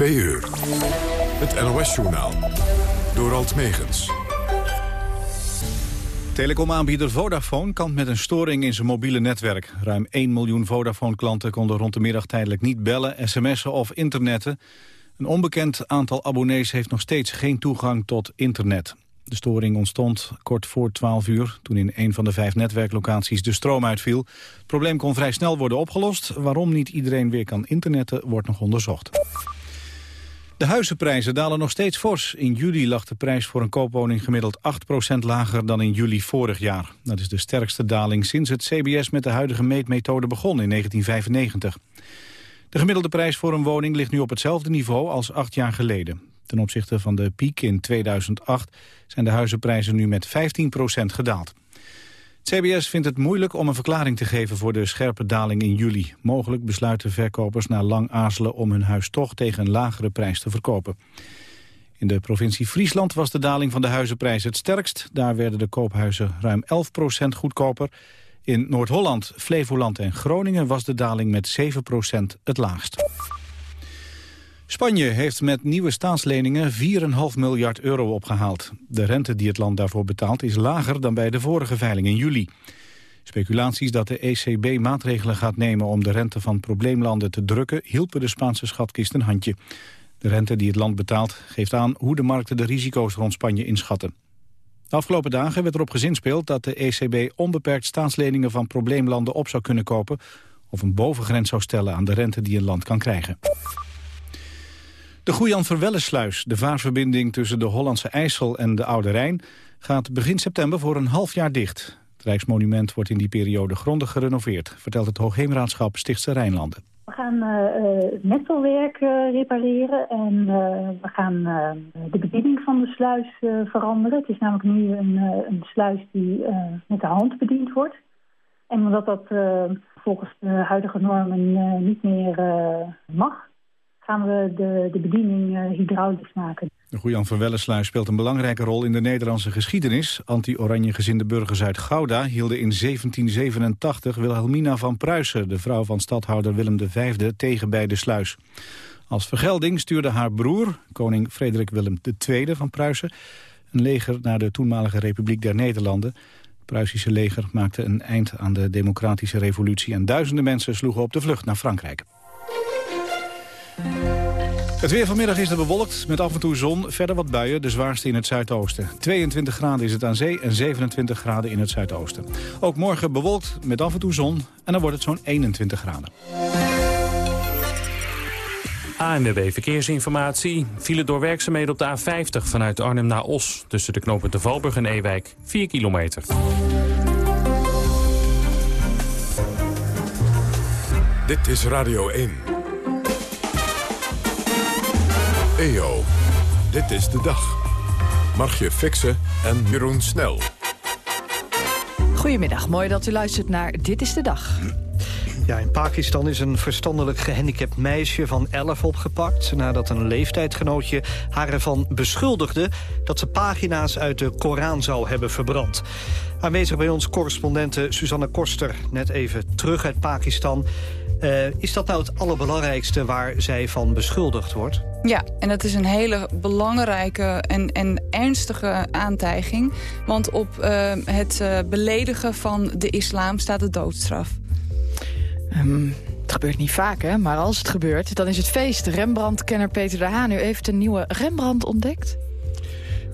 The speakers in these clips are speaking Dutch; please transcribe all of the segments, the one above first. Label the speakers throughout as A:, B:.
A: Twee uur. Het NOS-journaal. Door Alt Megens.
B: Telecomaanbieder Vodafone kampt met een storing in zijn mobiele netwerk. Ruim 1 miljoen Vodafone-klanten konden rond de middag tijdelijk niet bellen, sms'en of internetten. Een onbekend aantal abonnees heeft nog steeds geen toegang tot internet. De storing ontstond kort voor 12 uur, toen in een van de vijf netwerklocaties de stroom uitviel. Het probleem kon vrij snel worden opgelost. Waarom niet iedereen weer kan internetten, wordt nog onderzocht. De huizenprijzen dalen nog steeds fors. In juli lag de prijs voor een koopwoning gemiddeld 8% lager dan in juli vorig jaar. Dat is de sterkste daling sinds het CBS met de huidige meetmethode begon in 1995. De gemiddelde prijs voor een woning ligt nu op hetzelfde niveau als acht jaar geleden. Ten opzichte van de piek in 2008 zijn de huizenprijzen nu met 15% gedaald. CBS vindt het moeilijk om een verklaring te geven voor de scherpe daling in juli. Mogelijk besluiten verkopers na lang aarzelen om hun huis toch tegen een lagere prijs te verkopen. In de provincie Friesland was de daling van de huizenprijs het sterkst. Daar werden de koophuizen ruim 11% goedkoper. In Noord-Holland, Flevoland en Groningen was de daling met 7% het laagst. Spanje heeft met nieuwe staatsleningen 4,5 miljard euro opgehaald. De rente die het land daarvoor betaalt is lager dan bij de vorige veiling in juli. Speculaties dat de ECB maatregelen gaat nemen om de rente van probleemlanden te drukken... hielpen de Spaanse schatkist een handje. De rente die het land betaalt geeft aan hoe de markten de risico's rond Spanje inschatten. De afgelopen dagen werd erop gezinspeeld dat de ECB onbeperkt staatsleningen van probleemlanden op zou kunnen kopen... of een bovengrens zou stellen aan de rente die een land kan krijgen. De Goejan Verwellensluis, de vaarverbinding tussen de Hollandse IJssel en de Oude Rijn, gaat begin september voor een half jaar dicht. Het Rijksmonument wordt in die periode grondig gerenoveerd, vertelt het Hoogheemraadschap Stichtse Rijnlanden.
C: We gaan uh, het netwerk uh, repareren en we gaan de bediening van de sluis veranderen. Het is namelijk nu een, een sluis die met de hand bediend wordt. En omdat dat volgens de huidige normen niet meer mag, gaan we de, de bediening uh, hydraulisch maken.
B: De Goejan van Wellensluis speelt een belangrijke rol in de Nederlandse geschiedenis. Anti-oranje gezinde burgers uit Gouda hielden in 1787 Wilhelmina van Pruisen, de vrouw van stadhouder Willem V, tegen bij de sluis. Als vergelding stuurde haar broer, koning Frederik Willem II van Pruisen, een leger naar de toenmalige Republiek der Nederlanden. Het Pruisische leger maakte een eind aan de democratische revolutie en duizenden mensen sloegen op de vlucht naar Frankrijk. Het weer vanmiddag is er bewolkt, met af en toe zon. Verder wat buien, de zwaarste in het zuidoosten. 22 graden is het aan zee en 27 graden in het zuidoosten. Ook morgen bewolkt, met af en toe zon. En dan wordt het zo'n 21 graden.
D: ANWB Verkeersinformatie. File door werkzaamheden op de A50 vanuit Arnhem naar Os. Tussen de knopen de Valburg en Ewijk. 4 kilometer.
A: Dit is Radio 1. EO. Dit is de dag. Margje Fixen en Jeroen Snel.
E: Goedemiddag, mooi dat u luistert naar Dit is de Dag.
F: Ja, in Pakistan is een verstandelijk gehandicapt meisje van 11 opgepakt... nadat een leeftijdgenootje haar ervan beschuldigde... dat ze pagina's uit de Koran zou hebben verbrand. Aanwezig bij ons correspondente Susanne Koster, net even terug uit Pakistan. Uh, is dat nou het allerbelangrijkste waar zij van beschuldigd wordt?
G: Ja, en dat is een hele belangrijke en, en ernstige aantijging. Want op uh, het uh, beledigen van de islam staat de doodstraf.
E: Um, het gebeurt niet vaak, hè? maar als het gebeurt, dan is het feest. Rembrandt-kenner Peter de Haan, u heeft een nieuwe Rembrandt ontdekt?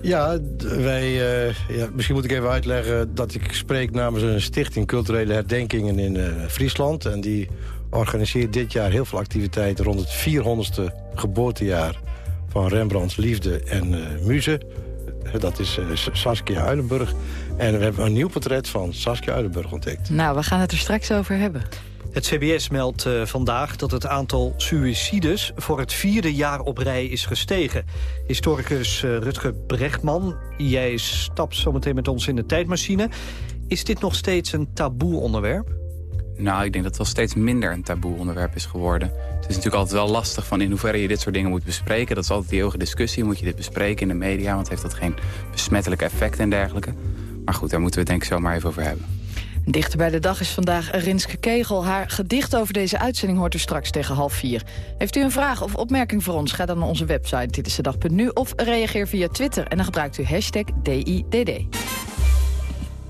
H: Ja, wij, uh, ja, misschien moet ik even uitleggen dat ik spreek namens een stichting Culturele Herdenkingen in uh, Friesland. En die organiseert dit jaar heel veel activiteiten rond het 400ste geboortejaar van Rembrandts liefde en uh, muze. Dat is Saskia Uilenburg. En we hebben een nieuw portret van Saskia Uilenburg ontdekt.
E: Nou, we gaan het er straks over hebben.
F: Het CBS meldt uh, vandaag dat het aantal suïcides voor het vierde jaar op rij is gestegen. Historicus uh, Rutger Brechtman, jij stapt zometeen met ons in de tijdmachine. Is dit nog steeds een taboe onderwerp?
I: Nou, ik denk dat het wel steeds minder een taboe onderwerp is geworden. Het is natuurlijk altijd wel lastig van in hoeverre je dit soort dingen moet bespreken. Dat is altijd die eeuwige discussie. Moet je dit bespreken in de media, want heeft dat geen besmettelijk effect en dergelijke. Maar goed, daar moeten we het denk ik zo maar even over hebben.
E: Dichter bij de dag is vandaag Rinske Kegel. Haar gedicht over deze uitzending hoort u straks tegen half vier. Heeft u een vraag of opmerking voor ons? Ga dan naar onze website dit is de dag.nu of reageer via Twitter. En dan gebruikt u hashtag DIDD.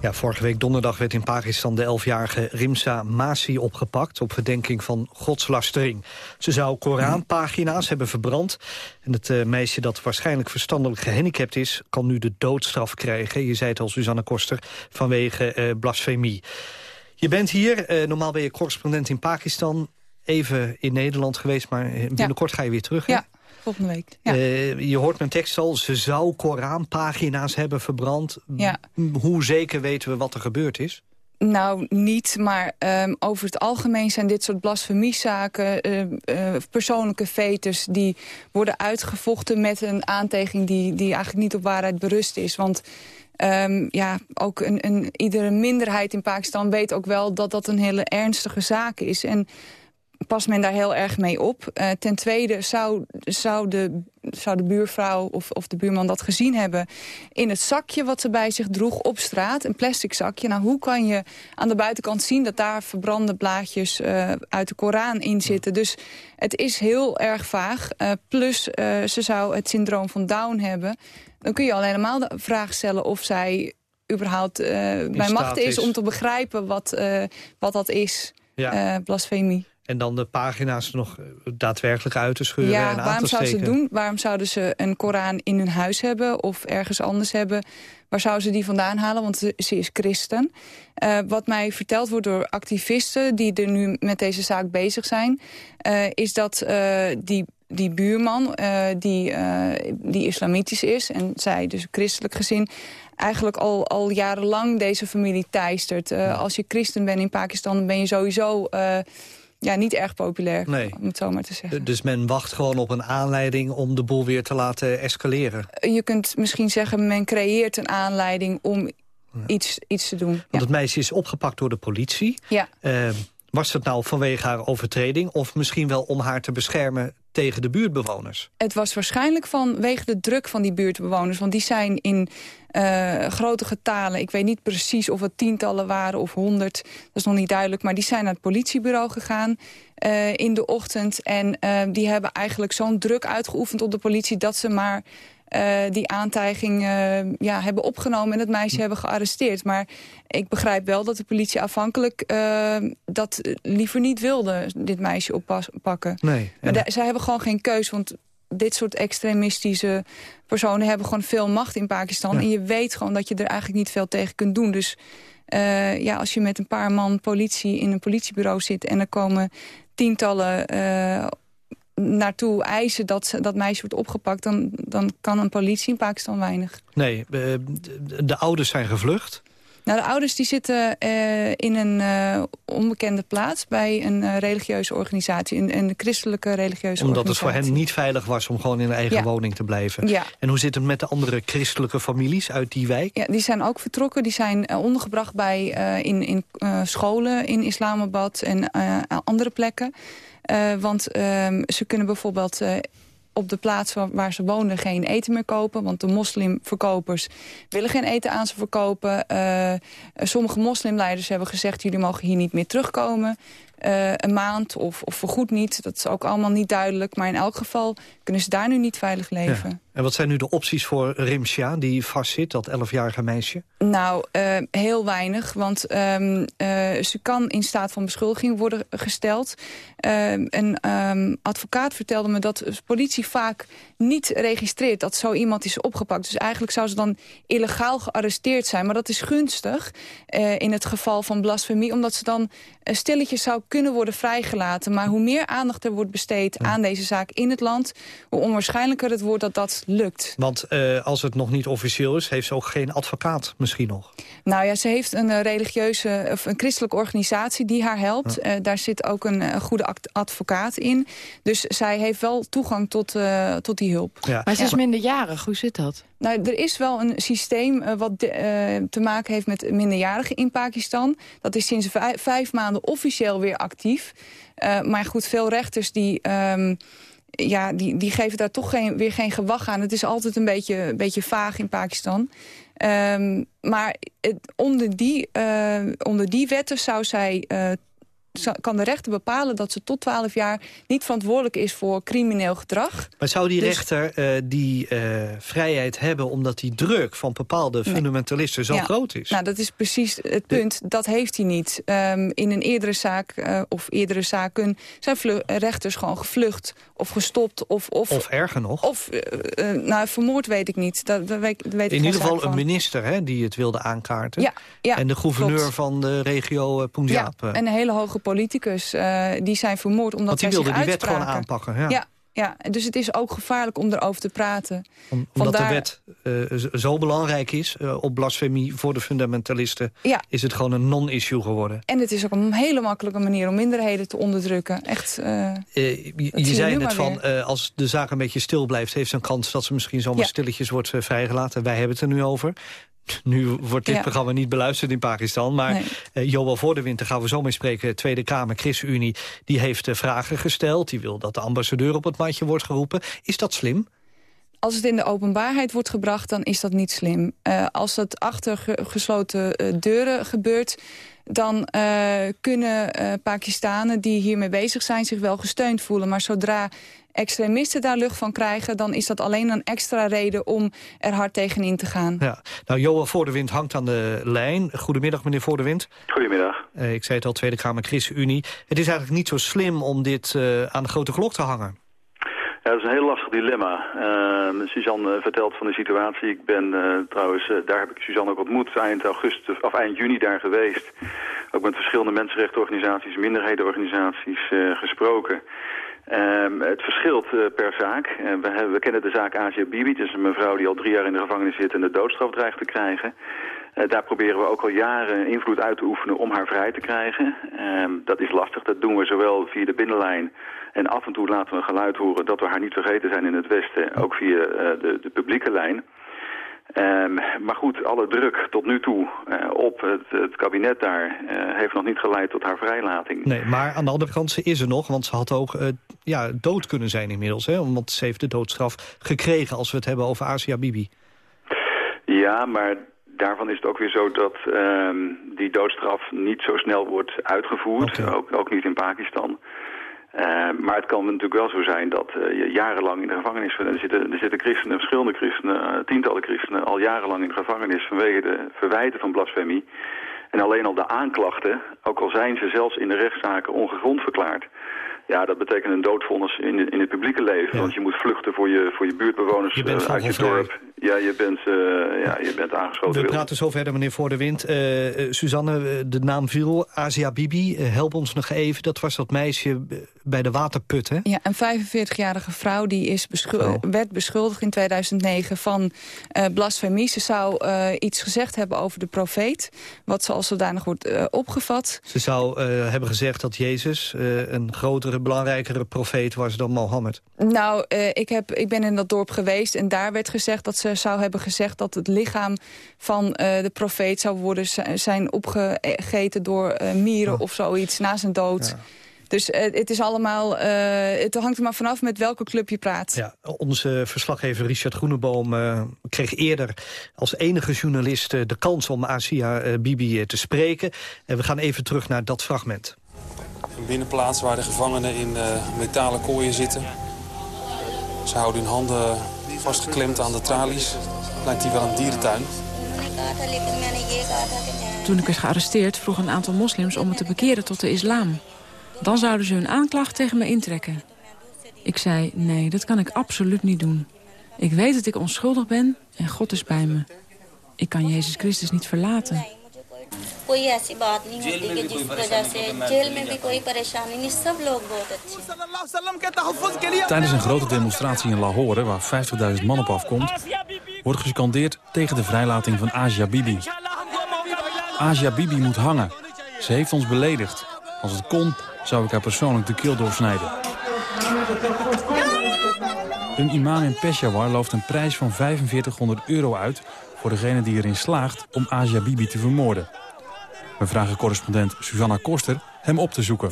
F: Ja, vorige week donderdag werd in Pakistan de elfjarige Rimsa Masi opgepakt... op verdenking van godslastering. Ze zou Koranpagina's hebben verbrand. En het uh, meisje dat waarschijnlijk verstandelijk gehandicapt is... kan nu de doodstraf krijgen, je zei het al, Suzanne Koster... vanwege uh, blasfemie. Je bent hier, uh, normaal ben je correspondent in Pakistan... even in Nederland geweest, maar binnenkort ja. ga je weer terug.
G: Ja. Volgende week. Ja.
F: Uh, je hoort mijn tekst al, ze zou Koranpagina's hebben verbrand. Ja. Hoe zeker weten we wat er gebeurd is?
G: Nou, niet, maar um, over het algemeen zijn dit soort blasfemiezaken... Uh, uh, persoonlijke fetes die worden uitgevochten met een aantekening... die, die eigenlijk niet op waarheid berust is. Want um, ja, ook een, een, iedere minderheid in Pakistan weet ook wel... dat dat een hele ernstige zaak is. En past men daar heel erg mee op. Uh, ten tweede zou, zou, de, zou de buurvrouw of, of de buurman dat gezien hebben... in het zakje wat ze bij zich droeg op straat, een plastic zakje. Nou, hoe kan je aan de buitenkant zien dat daar verbrande blaadjes uh, uit de Koran in zitten? Dus het is heel erg vaag. Uh, plus, ze zou het syndroom van Down hebben. Dan kun je al helemaal de vraag stellen of zij überhaupt bij macht is, is, om te begrijpen wat, wat dat is, ja. blasfemie.
F: En dan de pagina's nog daadwerkelijk uit te scheuren
G: ja,
F: en aan
G: waarom
F: te
G: zou ze doen? Waarom zouden ze een Koran in hun huis hebben of ergens anders hebben? Waar zouden ze die vandaan halen? Want ze is christen. Uh, wat mij verteld wordt door activisten die er nu met deze zaak bezig zijn... Uh, is dat uh, die, die buurman, die, die islamitisch is... en zij dus christelijk gezin eigenlijk al, al jarenlang deze familie teistert. Ja. Als je christen bent in Pakistan, ben je sowieso ja, niet erg populair, nee. om het zo maar te zeggen.
F: Dus men wacht gewoon op een aanleiding om de boel weer te laten escaleren?
G: Je kunt misschien zeggen, men creëert een aanleiding om iets, iets te doen. Want
F: ja. het meisje is opgepakt door de politie.
G: Ja.
F: Uh, was het nou vanwege haar overtreding... of misschien wel om haar te beschermen tegen de buurtbewoners?
G: Het was waarschijnlijk vanwege de druk van die buurtbewoners. Want die zijn in uh, grote getalen. Ik weet niet precies of het tientallen waren of honderd. Dat is nog niet duidelijk. Maar die zijn naar het politiebureau gegaan uh, in de ochtend. En uh, die hebben eigenlijk zo'n druk uitgeoefend op de politie... dat ze maar uh, die aantijging uh, ja, hebben opgenomen en het meisje hebben gearresteerd. Maar ik begrijp wel dat de politie afhankelijk uh, dat liever niet wilde, dit meisje oppakken.
F: Nee,
G: maar zij hebben gewoon geen keus, want dit soort extremistische personen hebben gewoon veel macht in Pakistan. Ja. En je weet gewoon dat je er eigenlijk niet veel tegen kunt doen. Dus ja, als je met een paar man politie in een politiebureau zit... en er komen tientallen naartoe eisen dat dat meisje wordt opgepakt... Dan, dan kan een politie in Pakistan weinig.
F: Nee, de, de ouders zijn gevlucht.
G: Nou, de ouders die zitten uh, in een uh, onbekende plaats bij een uh, religieuze organisatie, een, een christelijke religieuze
F: Omdat
G: organisatie.
F: Omdat het voor hen niet veilig was om gewoon in een eigen
G: ja.
F: woning te blijven.
G: Ja.
F: En hoe zit het met de andere christelijke families uit die wijk?
G: Ja, die zijn ook vertrokken. Die zijn ondergebracht bij, in, in scholen in Islamabad en andere plekken. Want ze kunnen bijvoorbeeld op de plaats waar, ze wonen geen eten meer kopen. Want de moslimverkopers willen geen eten aan ze verkopen. Uh, sommige moslimleiders hebben gezegd... jullie mogen hier niet meer terugkomen. Een maand of, of vergoed niet. Dat is ook allemaal niet duidelijk. Maar in elk geval kunnen ze daar nu niet veilig leven.
F: Ja. En wat zijn nu de opties voor Rimsja, die vastzit, dat 11-jarige meisje?
G: Nou, uh, heel weinig. Want um, uh, ze kan in staat van beschuldiging worden gesteld. Uh, een um, advocaat vertelde me dat de politie vaak niet registreert... dat zo iemand is opgepakt. Dus eigenlijk zou ze dan illegaal gearresteerd zijn. Maar dat is gunstig in het geval van blasfemie... omdat ze dan stilletjes zou kunnen worden vrijgelaten. Maar hoe meer aandacht er wordt besteed aan deze zaak in het land... hoe onwaarschijnlijker het wordt dat dat lukt.
F: Want uh, als het nog niet officieel is, heeft ze ook geen advocaat misschien nog?
G: Nou ja, ze heeft een uh, religieuze of een christelijke organisatie die haar helpt. Ja. Uh, daar zit ook een, een goede advocaat in. Dus zij heeft wel toegang tot, tot die hulp.
E: Ja. Maar ze is minderjarig, hoe zit dat?
G: Nou, er is wel een systeem uh, wat de, uh, te maken heeft met minderjarigen in Pakistan. Dat is sinds vijf, vijf maanden officieel weer actief. Uh, maar goed, veel rechters die... Um, ja, die, die geven daar toch geen, weer geen gewag aan. Het is altijd een beetje, een beetje vaag in Pakistan. Ehm, maar onder, die, uh, onder die wetten zou zij uh, kan de rechter bepalen dat ze tot 12 jaar niet verantwoordelijk is voor crimineel gedrag.
F: Maar zou die dus- rechter uh, die uh, vrijheid hebben omdat die druk van bepaalde fundamentalisten zo
G: ja.
F: groot is?
G: Nou, dat is precies het punt. De... Dat heeft hij niet. Um, in een eerdere zaak uh, of eerdere zaken zijn rechters gewoon gevlucht of gestopt. Of, of,
F: of erger nog.
G: Of, nou, vermoord weet ik niet. Dat, dat weet, weet
F: in ieder geval een minister hè, die het wilde aankaarten.
G: Ja, ja,
F: en de gouverneur
G: klopt.
F: van de regio Punjab.
G: Ja, en een hele hoge politicus. Uh, die zijn vermoord omdat zij
F: wilde die wet gewoon aanpakken. Ja.
G: ja. Ja, dus het is ook gevaarlijk om erover te praten.
F: Om, omdat Vandaar... de wet uh, zo belangrijk is uh, op blasfemie voor de fundamentalisten...
G: Ja.
F: is het gewoon een non-issue geworden.
G: En het is ook een hele makkelijke manier om minderheden te onderdrukken. Echt,
F: je, je zei net van, als de zaak een beetje stil blijft... heeft ze een kans dat ze misschien zomaar ja. stilletjes wordt vrijgelaten. Wij hebben het er nu over. Nu wordt dit
G: Ja.
F: programma niet beluisterd in Pakistan. Maar
G: Nee.
F: eh, Joël voor de winter gaan we zo mee spreken. Tweede Kamer, ChristenUnie, die heeft eh, vragen gesteld. Die wil dat de ambassadeur op het matje wordt geroepen. Is dat slim?
G: Als het in de openbaarheid wordt gebracht, dan is dat niet slim. Eh, als het achter ge- gesloten eh, deuren gebeurt... dan eh, kunnen eh, Pakistanen die hiermee bezig zijn zich wel gesteund voelen. Maar zodra extremisten daar lucht van krijgen... dan is dat alleen een extra reden om er hard tegenin te gaan.
F: Ja. Nou, Joël voor de wind hangt aan de lijn. Goedemiddag, meneer voor de wind.
J: Goedemiddag.
F: Eh, ik zei het al, Tweede Kamer, ChristenUnie. Het is eigenlijk niet zo slim om dit eh, aan de grote klok te hangen.
J: Ja, dat is een heel lastig dilemma. Uh, Suzanne eh, vertelt van de situatie. Ik ben uh, trouwens, uh, daar heb ik Suzanne ook ontmoet, eind augustus of eind juni daar geweest. Ook met verschillende mensenrechtenorganisaties, minderhedenorganisaties gesproken. Um, het verschilt per zaak. We, hebben, we, kennen de zaak Asia Bibi. Het is een mevrouw die al drie jaar in de gevangenis zit en de doodstraf dreigt te krijgen. Daar proberen we ook al jaren invloed uit te oefenen om haar vrij te krijgen. Um, dat is lastig. Dat doen we zowel via de binnenlijn en af en toe laten we een geluid horen dat we haar niet vergeten zijn in het Westen. Ook via de, de publieke lijn. Um, maar goed, alle druk tot nu toe uh, op het, het, kabinet daar uh, heeft nog niet geleid tot haar vrijlating.
F: Nee, maar aan de andere kant, ze is er nog, want ze had ook uh, ja, dood kunnen zijn inmiddels. Hè? Want ze heeft de doodstraf gekregen als we het hebben over Asia Bibi.
J: Ja, maar daarvan is het ook weer zo dat um, die doodstraf niet zo snel wordt uitgevoerd. Okay. Ook, ook niet in Pakistan. Uh, maar het kan natuurlijk wel zo zijn dat uh, je jarenlang in de gevangenis... Er zitten, er zitten christenen, verschillende christenen, uh, tientallen christenen... al jarenlang in de gevangenis vanwege de verwijten van blasfemie. En alleen al de aanklachten, ook al zijn ze zelfs in de rechtszaken ongegrond verklaard... Ja, dat betekent een doodvonnis in, in het publieke leven. Ja. Want je moet vluchten voor je, voor je buurtbewoners
F: je bent
J: uit je dorp. Ja, je bent, uh, ja, je bent aangeschoten.
F: We praten zo verder, meneer Voor de Wind. Uh, uh, Suzanne, de naam viel. Asia Bibi, help ons nog even. Dat was dat meisje bij de waterput, hè?
G: Ja, een 45-jarige vrouw die is beschul oh. werd beschuldigd in 2009 van blasfemie. Ze zou iets gezegd hebben over de profeet. Wat zoals zodanig wordt opgevat.
F: Ze zou hebben gezegd dat Jezus een grotere, belangrijkere profeet was dan Mohammed.
G: Nou, ik, heb, ik ben in dat dorp geweest en daar werd gezegd dat ze zou hebben gezegd dat het lichaam van uh, de profeet zou worden zijn opgegeten door uh, mieren oh. of zoiets na zijn dood. Ja. Dus het is allemaal, het hangt er maar vanaf met welke club je praat.
F: Ja, onze verslaggever Richard Groeneboom kreeg eerder als enige journalist de kans om Asia Bibi te spreken. En we gaan even terug naar dat fragment.
K: Een binnenplaats waar de gevangenen in metalen kooien zitten. Ze houden hun handen vastgeklemd aan de tralies. Lijkt hier wel een dierentuin.
L: Toen ik werd gearresteerd vroeg een aantal moslims om me te bekeren tot de islam. Dan zouden ze hun aanklacht tegen me intrekken. Ik zei, nee, dat kan ik absoluut niet doen. Ik weet dat ik onschuldig ben en God is bij me. Ik kan Jezus Christus niet verlaten.
B: Tijdens een grote demonstratie in Lahore, waar 50.000 man op afkomt... wordt gescandeerd tegen de vrijlating van Asia Bibi. Asia Bibi moet hangen. Ze heeft ons beledigd. Als het kon, zou ik haar persoonlijk de keel doorsnijden. Een imam in Peshawar looft een prijs van 4500 euro uit... voor degene die erin slaagt om Asia Bibi te vermoorden. We vragen correspondent Susanna Koster hem op te zoeken.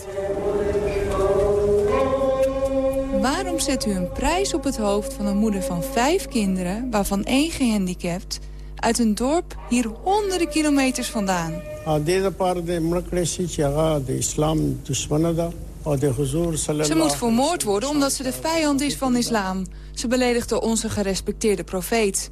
G: Waarom zet u een prijs op het hoofd van een moeder van vijf kinderen... waarvan één gehandicapt, Uit een dorp hier honderden kilometers vandaan. Ze moet vermoord worden omdat ze de vijand is van islam. Ze beledigde onze gerespecteerde profeet.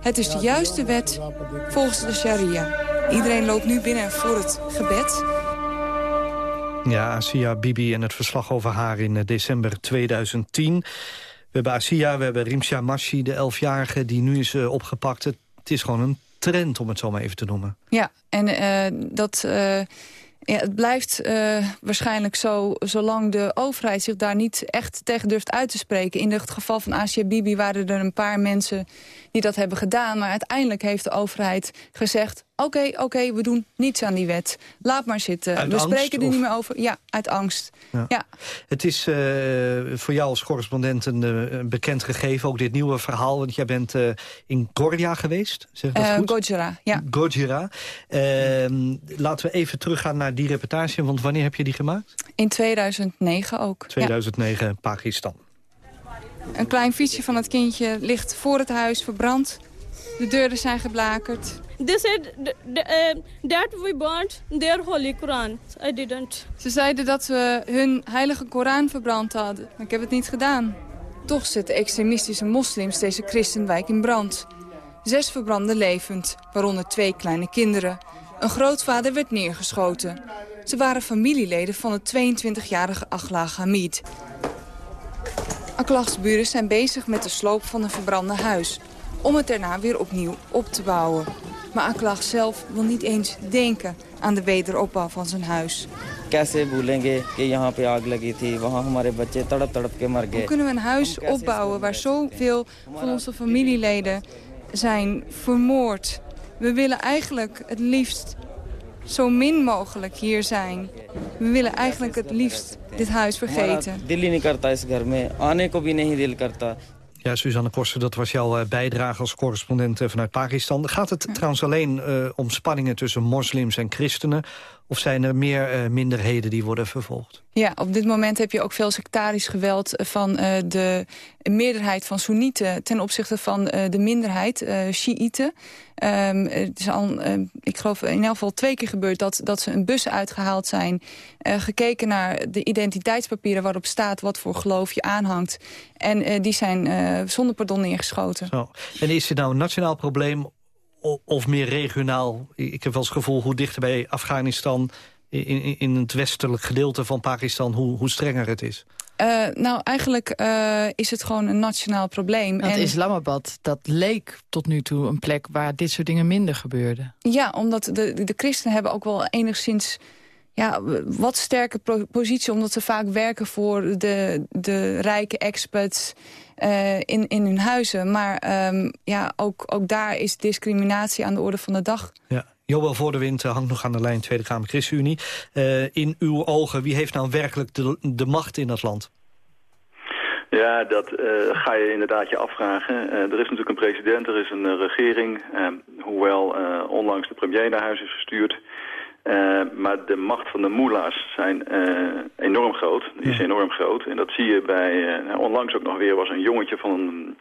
G: Het is de juiste wet volgens de sharia. Iedereen loopt nu binnen voor het gebed.
F: Ja, Asia Bibi en het verslag over haar in eh, december 2010. We hebben Asia, we hebben Rimsha Mashi, de elfjarige die nu is uh, opgepakt. Het, is gewoon een trend, om het zo maar even te noemen.
G: Ja, en uh, dat... Uh, ja, het blijft uh, waarschijnlijk zo, zolang de overheid zich daar niet echt tegen durft uit te spreken. In het geval van Asia Bibi waren er een paar mensen die dat hebben gedaan. Maar uiteindelijk heeft de overheid gezegd... oké, oké, we doen niets aan die wet. Laat maar zitten. we spreken er niet meer over. Ja, uit angst. Ja.
F: Het is uh, voor jou als correspondent een uh, bekend gegeven, ook dit nieuwe verhaal. Want jij bent uh, in Gordia geweest, zeg dat goed?
G: Gojira, ja.
F: Gojira. Ehm, laten we even teruggaan naar die reportage. Want wanneer heb je die gemaakt?
G: In 2009 ook.
F: 2009, ja. Pakistan.
G: Een klein fietsje van het kindje ligt voor het huis verbrand. De deuren zijn geblakerd.
M: They said uh, that we burnt their holy Quran. I didn't.
G: Ze zeiden dat we hun heilige Koran verbrand hadden. Maar ik heb het niet gedaan. Toch zetten extremistische moslims deze christenwijk in brand. Zes verbranden levend, waaronder twee kleine kinderen. Een grootvader werd neergeschoten. Ze waren familieleden van de 22-jarige Agla Hamid. Aklachsburen zijn bezig met de sloop van een verbrande huis... om het daarna weer opnieuw op te bouwen. Maar Aklach zelf wil niet eens denken aan de wederopbouw van zijn huis. Hoe kunnen we een huis opbouwen waar zoveel van onze familieleden zijn vermoord? We willen eigenlijk het liefst zo min mogelijk hier zijn. We willen eigenlijk het liefst dit huis vergeten.
F: Ja, Suzanne Koster, dat was jouw eh, bijdrage als correspondent eh, vanuit Pakistan. Gaat het trouwens alleen uh, om spanningen tussen moslims en christenen... of zijn er meer uh, minderheden die worden vervolgd?
G: Ja, op dit moment heb je ook veel sectarisch geweld van uh, de meerderheid van Soenieten... ten opzichte van uh, de minderheid, uh, Shiiten. Um, het is al, ik geloof in elk geval twee keer gebeurd dat, dat ze een bus uitgehaald zijn... gekeken naar de identiteitspapieren waarop staat wat voor geloof je aanhangt. En die zijn zonder pardon neergeschoten.
F: Zo. En is het nou een nationaal probleem of meer regionaal? Ik heb wel eens het gevoel hoe dichter bij Afghanistan in, in het westelijk gedeelte van Pakistan, hoe, hoe strenger het is?
G: Uh, nou, eigenlijk uh, is het gewoon een nationaal probleem.
E: Want en... Islamabad, dat leek tot nu toe een plek waar dit soort dingen minder gebeurden.
G: Ja, omdat de, de christenen hebben ook wel enigszins ja, wat sterke positie... omdat ze vaak werken voor de, de rijke expats uh, in, in hun huizen. Maar um, ja, ook, ook daar is discriminatie aan de orde van de dag.
F: Ja. Joël Voordewind hangt nog aan de lijn Tweede Kamer ChristenUnie. Uh, in uw ogen, wie heeft nou werkelijk de, de macht in dat land?
J: Ja, dat uh, ga je inderdaad je afvragen. Uh, er is natuurlijk een president, er is een regering. hoewel onlangs de premier naar huis is gestuurd. Maar de macht van de moela's zijn enorm groot. Die is enorm groot. En dat zie je bij... onlangs ook nog weer was een jongetje van een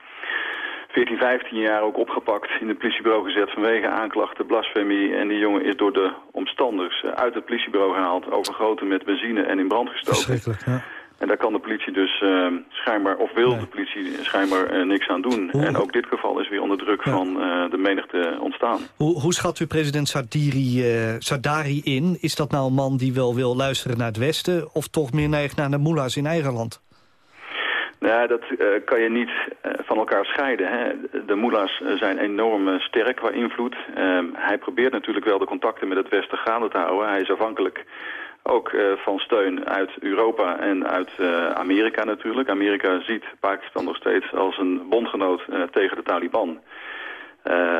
J: 14, 15 jaar ook opgepakt, in het politiebureau gezet vanwege aanklachten, blasfemie. En die jongen is door de omstanders eh, uit het politiebureau gehaald, overgoten met benzine en in brand gestoken. Ja. En daar kan de politie dus uh, schijnbaar, of wil de politie schijnbaar uh, niks aan doen. En ook dit geval is weer onder druk van uh, de menigte ontstaan.
F: Hoe, hoe schat u president Sardiri, Sardari in? Is dat nou een man die wel wil luisteren naar het Westen... of toch meer neigt naar de moela's in eigen land?
J: Ja, dat kan je niet van elkaar scheiden. Hè. De moela's zijn enorm sterk qua invloed. Uh, hij probeert natuurlijk wel de contacten met het Westen gaande te houden. Hij is afhankelijk ook uh, van steun uit Europa en uit Amerika natuurlijk. Amerika ziet Pakistan nog steeds als een bondgenoot tegen de Taliban.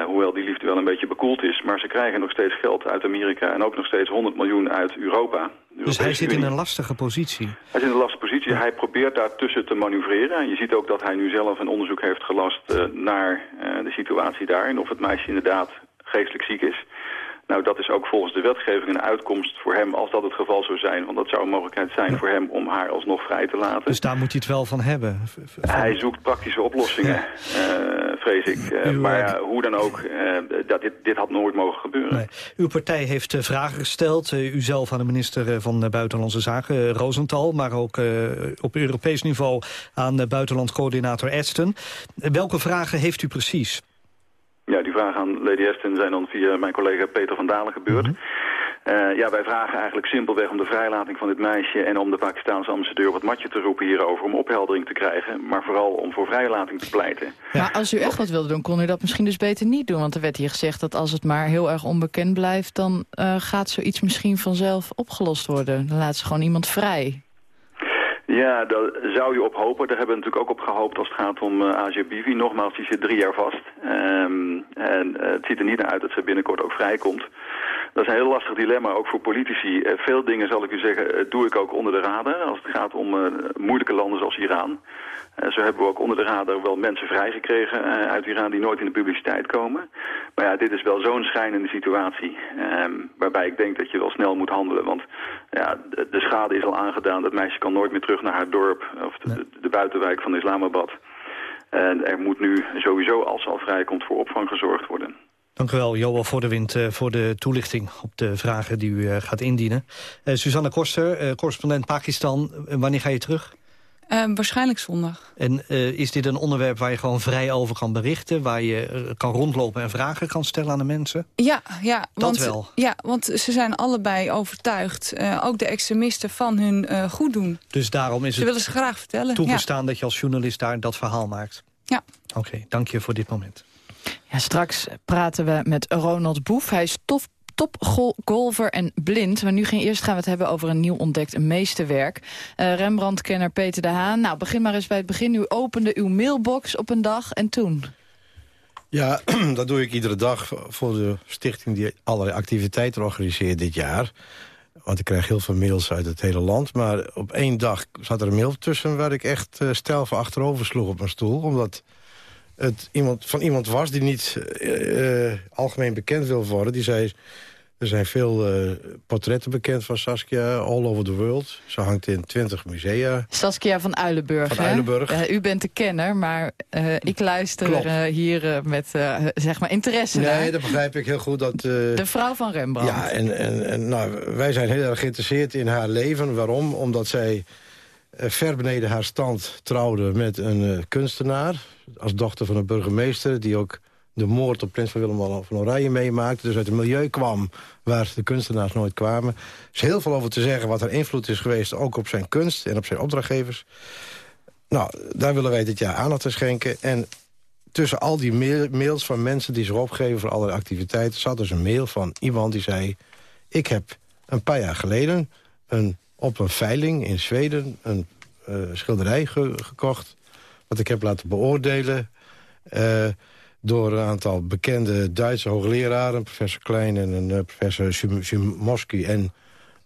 J: Hoewel die liefde wel een beetje bekoeld is. Maar ze krijgen nog steeds geld uit Amerika en ook nog steeds 100 miljoen uit Europa.
F: Dus hij zit in een lastige positie?
J: Hij zit in een lastige positie. Hij probeert daartussen te manoeuvreren. En je ziet ook dat hij nu zelf een onderzoek heeft gelast naar de situatie daar. En of het meisje inderdaad geestelijk ziek is. Nou, dat is ook volgens de wetgeving een uitkomst voor hem als dat het geval zou zijn. Want dat zou een mogelijkheid zijn ja. voor hem om haar alsnog vrij te laten.
F: Dus daar moet hij het wel van hebben?
J: Hij zoekt praktische oplossingen, ja. uh, vrees ik. Uh, Uw, maar ja, hoe dan ook, uh, dat dit, dit had nooit mogen gebeuren. Nee.
F: Uw partij heeft vragen gesteld. u zelf aan de minister van Buitenlandse Zaken, Rosenthal. Maar ook op Europees niveau aan de buitenlandcoördinator Ashton. welke vragen heeft u precies?
J: Ja, die vragen Ashton zijn dan via mijn collega Peter van Dalen gebeurd. Mm -hmm. uh, ja, wij vragen eigenlijk simpelweg om de vrijlating van dit meisje... en om de Pakistaanse ambassadeur op het matje te roepen hierover... om opheldering te krijgen, maar vooral om voor vrijlating te pleiten.
E: Ja. Maar als u echt wat wilde doen, kon u dat misschien dus beter niet doen. Want er werd hier gezegd dat als het maar heel erg onbekend blijft... dan uh, gaat zoiets misschien vanzelf opgelost worden. Dan laat ze gewoon iemand vrij.
J: Ja, daar zou je op hopen. Daar hebben we natuurlijk ook op gehoopt als het gaat om uh, Asia Bivi. Nogmaals, die zit drie jaar vast. Um, en uh, het ziet er niet naar uit dat ze binnenkort ook vrijkomt. Dat is een heel lastig dilemma, ook voor politici. Uh, veel dingen, zal ik u zeggen, doe ik ook onder de radar. Als het gaat om moeilijke landen zoals Iran. Zo hebben we ook onder de radar wel mensen vrijgekregen uit Iran die nooit in de publiciteit komen. Maar ja, dit is wel zo'n schijnende situatie. Um, waarbij ik denk dat je wel snel moet handelen. Want ja, de, de schade is al aangedaan. Dat meisje kan nooit meer terug naar haar dorp. Of de, de, de buitenwijk van Islamabad. En er moet nu sowieso, als ze al vrijkomt, voor opvang gezorgd worden.
F: Dank u wel, Johan voor de Wind, voor de toelichting op de vragen die u gaat indienen. Uh, Susanne Koster, correspondent Pakistan. wanneer ga je terug?
G: Uh, waarschijnlijk zondag.
F: En uh, is dit een onderwerp waar je gewoon vrij over kan berichten? Waar je uh, kan rondlopen en vragen kan stellen aan de mensen?
G: Ja, ja
F: dat
G: want,
F: wel.
G: Ja, want ze zijn allebei overtuigd. ook de extremisten van hun goed doen.
F: Dus daarom is
G: ze
F: het
G: willen ze graag vertellen.
F: toegestaan
G: ja.
F: dat je als journalist daar dat verhaal maakt?
G: Ja.
F: Oké, okay, dank je voor dit moment.
E: Ja, straks praten we met Ronald Boef. Hij is tof topgolfer en blind. Maar nu ging eerst gaan we het hebben over een nieuw ontdekt meesterwerk. Uh, Rembrandt-kenner Peter de Haan. Nou, begin maar eens bij het begin. U opende uw mailbox op een dag en toen?
H: Ja, dat doe ik iedere dag voor de stichting die allerlei activiteiten organiseert dit jaar. Want ik krijg heel veel mails uit het hele land. Maar op één dag zat er een mail tussen waar ik echt uh, stijl van achterover sloeg op mijn stoel. Omdat het iemand, van iemand was die niet uh, algemeen bekend wil worden. Die zei, er zijn veel uh, portretten bekend van Saskia all over the world. Ze hangt in 20 musea.
E: Saskia van Uilenburg,
H: Van Uilenburg.
E: Uh, u bent de kenner, maar ik luister hier met zeg maar interesse
H: nee,
E: naar.
H: Nee, dat begrijp ik heel goed. Dat,
E: de vrouw van Rembrandt.
H: Ja, en, en, en nou, wij zijn heel erg geïnteresseerd in haar leven. Waarom? Omdat zij ver beneden haar stand trouwde met een uh, kunstenaar. Als dochter van een burgemeester die ook de moord op prins van Willem van Oranje meemaakte. Dus uit een milieu kwam waar de kunstenaars nooit kwamen. Er is heel veel over te zeggen wat haar invloed is geweest... ook op zijn kunst en op zijn opdrachtgevers. Nou, daar willen wij dit jaar aandacht aan schenken. En tussen al die mail mails van mensen die zich opgeven voor allerlei activiteiten... zat dus een mail van iemand die zei... ik heb een paar jaar geleden een op een veiling in Zweden een uh, schilderij ge gekocht... wat ik heb laten beoordelen uh, door een aantal bekende Duitse hoogleraren... professor Klein en een uh, professor Szymoski en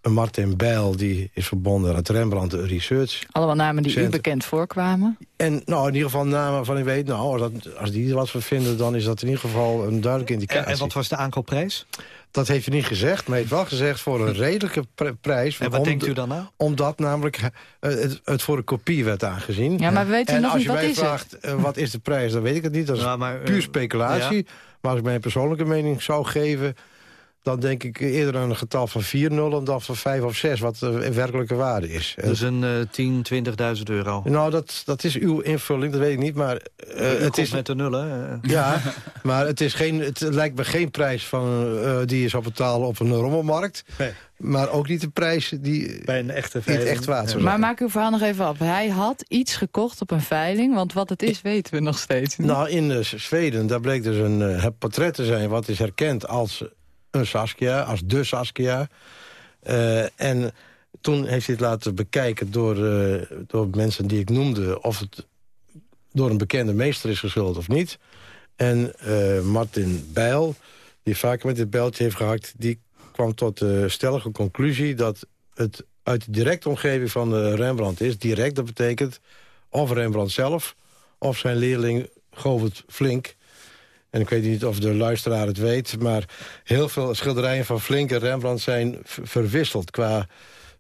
H: Martin Bijl... die is verbonden aan het Rembrandt Research
E: Allemaal namen die
H: Center.
E: u bekend voorkwamen?
H: En nou, in ieder geval namen van ik weet... nou, als, dat, als die er wat van vinden, dan is dat in ieder geval een duidelijke indicatie.
F: En, en wat was de aankoopprijs?
H: Dat heeft u niet gezegd, maar hij heeft wel gezegd voor een redelijke pr prijs.
F: En wat denkt u dan nou?
H: Omdat namelijk uh, het, het, voor een kopie werd aangezien.
E: Ja, maar we weten
H: en
E: nog
H: als
E: niet,
H: je
E: wat
H: mij
E: is
H: vraagt? Uh, wat is de prijs, dan weet ik het niet. Dat is
F: maar, uh,
H: puur speculatie. Ja. Maar als ik mijn persoonlijke mening zou geven... dan denk ik eerder aan een getal van 4 nullen dan van 5 of 6... wat de werkelijke waarde is.
F: Dus een uh, 10, 20.000 euro?
H: Nou, dat, dat is uw invulling, dat weet ik niet. Maar,
F: uh, het is met de nullen.
H: Ja, maar het, is geen, het lijkt me geen prijs van, uh, die je zou betalen op een rommelmarkt. Nee. Maar ook niet de prijs die
F: bij een echte
H: veiling echt waard
E: ja. Maar maak uw verhaal nog even op. Hij had iets gekocht op een veiling, want wat het is weten we nog steeds niet.
H: Nou, in uh, Zweden, daar bleek dus een uh, portret te zijn... wat is herkend als een Saskia, als de Saskia. Uh, en toen heeft hij het laten bekijken door, uh, door mensen die ik noemde... of het door een bekende meester is geschilderd of niet. En uh, Martin Bijl, die vaker met dit bijltje heeft gehakt... die kwam tot de stellige conclusie dat het uit de directe omgeving van Rembrandt is. Direct, dat betekent of Rembrandt zelf of zijn leerling Govert Flink... En ik weet niet of de luisteraar het weet... maar heel veel schilderijen van Flink en Rembrandt zijn verwisseld... qua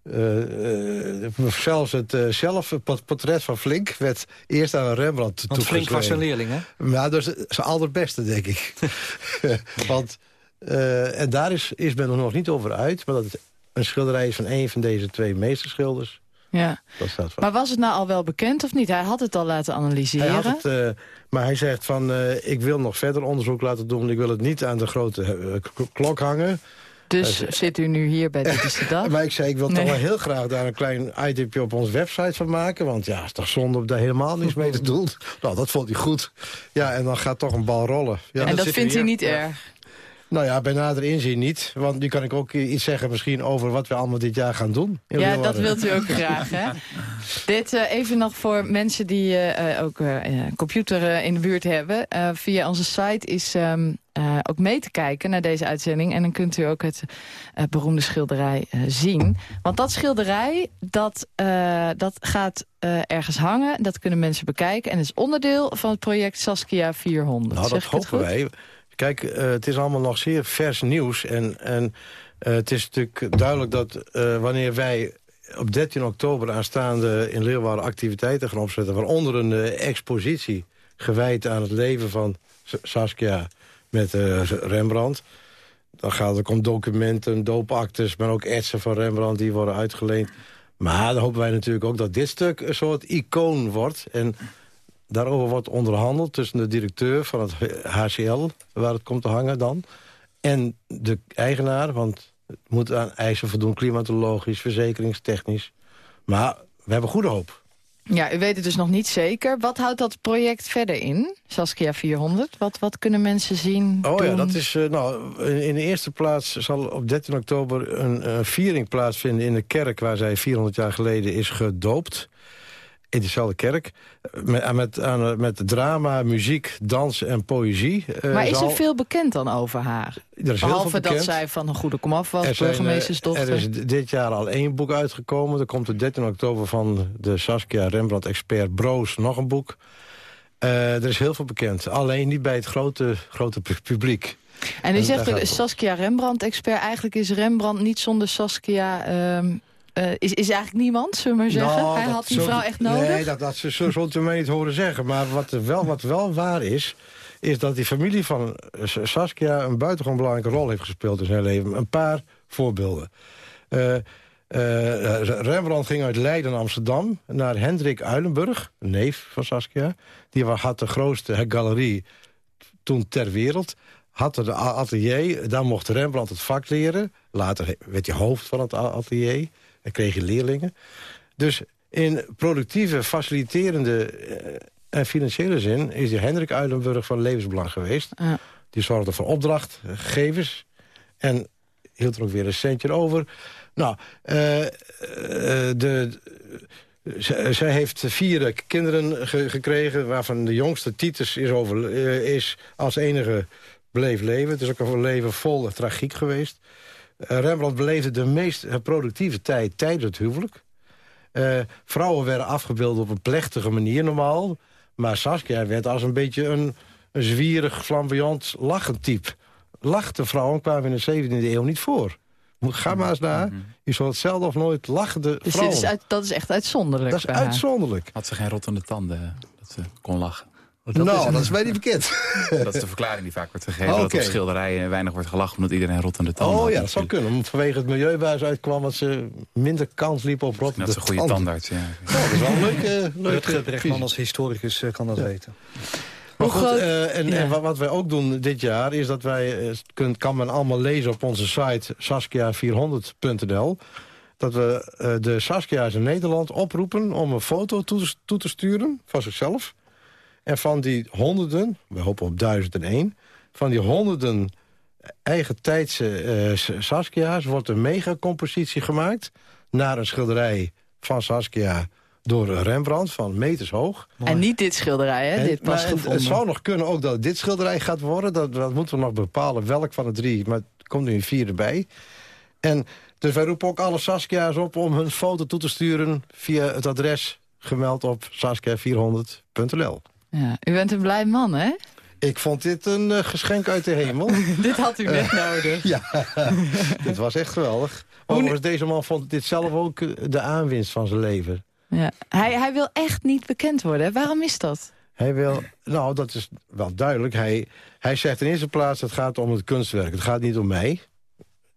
H: uh, zelfs het uh, zelfportret van Flink werd eerst aan Rembrandt
F: Want Flink was zijn leerling, hè?
H: Ja, dat is zijn allerbeste, denk ik. Want, en daar is, is men nog nog niet over uit... maar dat het een schilderij is van een van deze twee meesterschilders.
E: Ja.
H: Dat staat
E: maar was het nou al wel bekend of niet? Hij had het al laten analyseren.
H: Hij had het, maar hij zegt van, ik wil nog verder onderzoek laten doen... ik wil het niet aan de grote klok hangen...
E: Dus zit u nu hier bij Dit is de Dag?
H: maar ik zei, ik wil toch wel heel graag daar een klein itemje op onze website van maken. Want ja, het is toch zonde om daar helemaal niets mee te doen. nou, dat vond hij goed. Ja, en dan gaat toch een bal rollen. Ja,
E: en dat, vindt hij niet erg?
H: Nou ja, bij nader inzien niet. Want nu kan ik ook iets zeggen misschien over wat we allemaal dit jaar gaan doen.
E: Ja, dat wilt u ook graag, hè? dit uh, even nog voor mensen die uh, ook uh, een computer in de buurt hebben. via onze site is um, ook mee te kijken naar deze uitzending. En dan kunt u ook het beroemde schilderij zien. Want dat schilderij, dat, dat gaat ergens hangen. Dat kunnen mensen bekijken. En is onderdeel van het project Saskia 400.
H: Nou, dat hopen wij. Kijk, uh, het is allemaal nog zeer vers nieuws. En, en uh, het is natuurlijk duidelijk dat uh, wanneer wij op 13 oktober aanstaande in Leeuwarden activiteiten gaan opzetten... waaronder een expositie gewijd aan het leven van Saskia met Rembrandt... dan gaat het om documenten, doopactes, maar ook etsen van Rembrandt... die worden uitgeleend. Maar dan hopen wij natuurlijk ook dat dit stuk een soort icoon wordt... En Daarover wordt onderhandeld tussen de directeur van het HCL... waar het komt te hangen dan... en de eigenaar, want het moet aan eisen voldoen... klimatologisch, verzekeringstechnisch. Maar we hebben goede hoop.
E: Ja, u weet het dus nog niet zeker. Wat houdt dat project verder in, Saskia 400? Wat, wat kunnen mensen zien,
H: Oh ja, dat is... Uh, nou, in de eerste plaats zal op 13 oktober een, een viering plaatsvinden... in de kerk waar zij 400 jaar geleden is gedoopt in dezelfde kerk. Met, met, aan, met drama, muziek, dans en poëzie.
E: Uh, maar is er veel bekend dan over haar?
H: Er is
E: Behalve dat zij van een goede komaf was, burgemeestersdochter.
H: Er is dit jaar al één boek uitgekomen. Er komt de 13 oktober van de Saskia Rembrandt-expert Broos nog een boek. Uh, er is heel veel bekend. Alleen niet bij het grote, grote publiek.
E: En u zegt de Saskia Rembrandt-expert. Eigenlijk is Rembrandt niet zonder Saskia... Um, uh, is, is eigenlijk niemand, zullen we maar zeggen? Nou, Hij had die vrouw echt nodig?
H: Nee, dat, dat ze zo mij niet horen zeggen. Maar wat wel, wat wel waar is, is dat die familie van Saskia... een buitengewoon belangrijke rol heeft gespeeld in zijn leven. Een paar voorbeelden. Uh, uh, Rembrandt ging uit Leiden naar Amsterdam naar Hendrik Uilenburg, neef van Saskia. Die had de grootste galerie toen ter wereld. Had de atelier, daar mocht Rembrandt het vak leren. Later werd hij hoofd van het atelier. En kreeg je leerlingen. Dus in productieve, faciliterende eh, en financiële zin... is die Hendrik Uilenburg van levensbelang geweest. Ja. Die zorgde voor opdrachtgevers. En hield er ook weer een centje over. Nou, uh, de... Zij heeft vier kinderen gekregen, waarvan de jongste Titus is, over, is als enige bleef leven. Het is ook een leven vol tragiek geweest. Eh, Rembrandt beleefde de meest productieve tijd tijdens het huwelijk. Uh, vrouwen werden afgebeeld op een plechtige manier normaal. Maar Saskia werd als een beetje een, een zwierig, flamboyant, lachend type. Lachte vrouwen kwamen in de 17e eeuw niet voor. Ga maar eens naar. Mhm. Je zal hetzelfde of nooit lachende dus vrouwen.
E: Is dat is echt uitzonderlijk.
H: Dat is uitzonderlijk.
I: Had ze geen rottende tanden dat ze kon lachen?
H: Dat nou, is dat is mij niet bekend.
I: dat is de verklaring die vaak wordt gegeven. Dat op schilderijen weinig wordt gelachen omdat iedereen rottende tanden
H: Oh ja, dat zou kunnen. Vanwege het milieu waar ze uitkwam... dat ze minder kans liepen op rottende
I: Dat is een goede tandarts, ja.
H: Nou, dat is wel een leuke...
F: leuke Brechtman als historicus uh, kan dat weten.
H: Maar goed, uh, en, ja. en, wat wij ook doen dit jaar... is dat wij, uh, kan men allemaal lezen op onze site saskia400.nl... dat we uh, de Saskia's in Nederland oproepen om een foto toe, toe te sturen van zichzelf... En van die honderden, we hopen op duizend en één... van die honderden eigen tijdse uh, Saskia's wordt een megacompositie gemaakt... naar een schilderij van Saskia door Rembrandt van meters hoog.
E: En niet dit schilderij, hè?
H: En-
E: dit pas gevonden.
H: Het zou nog kunnen ook dat het dit schilderij gaat worden. Dat, dat moeten we nog bepalen welk van de drie. Maar het komt nu een vier erbij. En dus wij roepen ook alle Saskia's op om hun foto toe te sturen... via het adres gemeld op saskia400.nl.
E: Ja, u bent een blij man, hè?
H: Ik vond dit een eh, geschenk uit de hemel.
E: dit had u net nodig.
H: Ja, dit was echt geweldig. Overigens, deze man vond dit zelf ook eh, de aanwinst van zijn leven.
E: Ja. Hij, hij wil echt niet bekend worden. Waarom is dat?
H: Hij wil, nou dat is wel duidelijk. Hij, hij zegt in eerste plaats, het gaat om het kunstwerk. Het gaat niet om mij.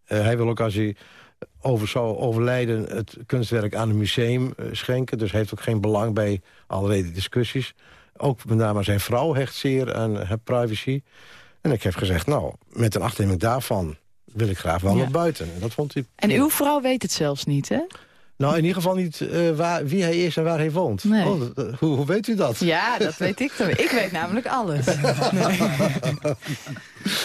H: Eh, hij wil ook als hij over zou overlijden het kunstwerk aan een museum eh, schenken. Dus hij heeft ook geen belang bij allerlei discussies. Ook met name zijn vrouw hecht zeer aan haar privacy. En ik heb gezegd, nou, met een afneming daarvan wil ik graag wel
E: Ja.
H: naar buiten. En dat vond hij...
E: En uw vrouw weet het zelfs niet, hè?
H: Nou, in ieder geval niet eh, waar, wie hij is en waar hij woont.
E: Nee.
H: Oh, dat- hoe, hoe weet u dat?
E: Ja, dat weet ik dan. Ik weet namelijk alles. Nee.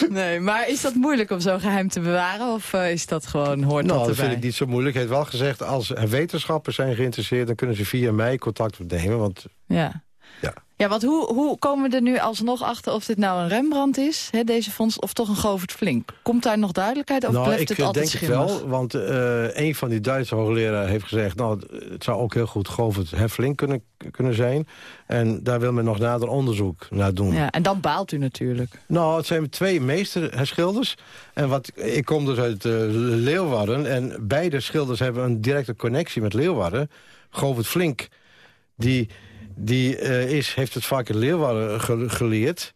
E: nee, maar is dat moeilijk om zo'n geheim te bewaren? Of eh, is dat gewoon, hoort
H: Nou,
E: dat
H: dat
E: erbij?
H: vind ik niet zo moeilijk. Hij heeft wel gezegd, als er wetenschappers zijn geïnteresseerd... dan kunnen ze via mij contact opnemen. Want
E: Ja.
H: Ja.
E: Want hoe, hoe komen we er nu alsnog achter of dit nou een Rembrandt is, hè, deze vondst, of toch een Govert Flink? Komt daar nog duidelijkheid of
H: nou,
E: blijft
H: ik
E: het altijd
H: denk het
E: schimmig?
H: wel. Want eh, een van die Duitse hoogleraren heeft gezegd... nou, het zou ook heel goed Govert Heffling kunnen, kunnen zijn. En daar wil men nog nader onderzoek naar doen.
E: Ja, en dan baalt u natuurlijk.
H: Nou, het zijn twee meesterschilders. En wat, ik kom dus uit eh, Leeuwarden. En beide schilders hebben een directe connectie met Leeuwarden. Govert Flink, die, die eh, is, heeft het vak in Leeuwarden ge- geleerd.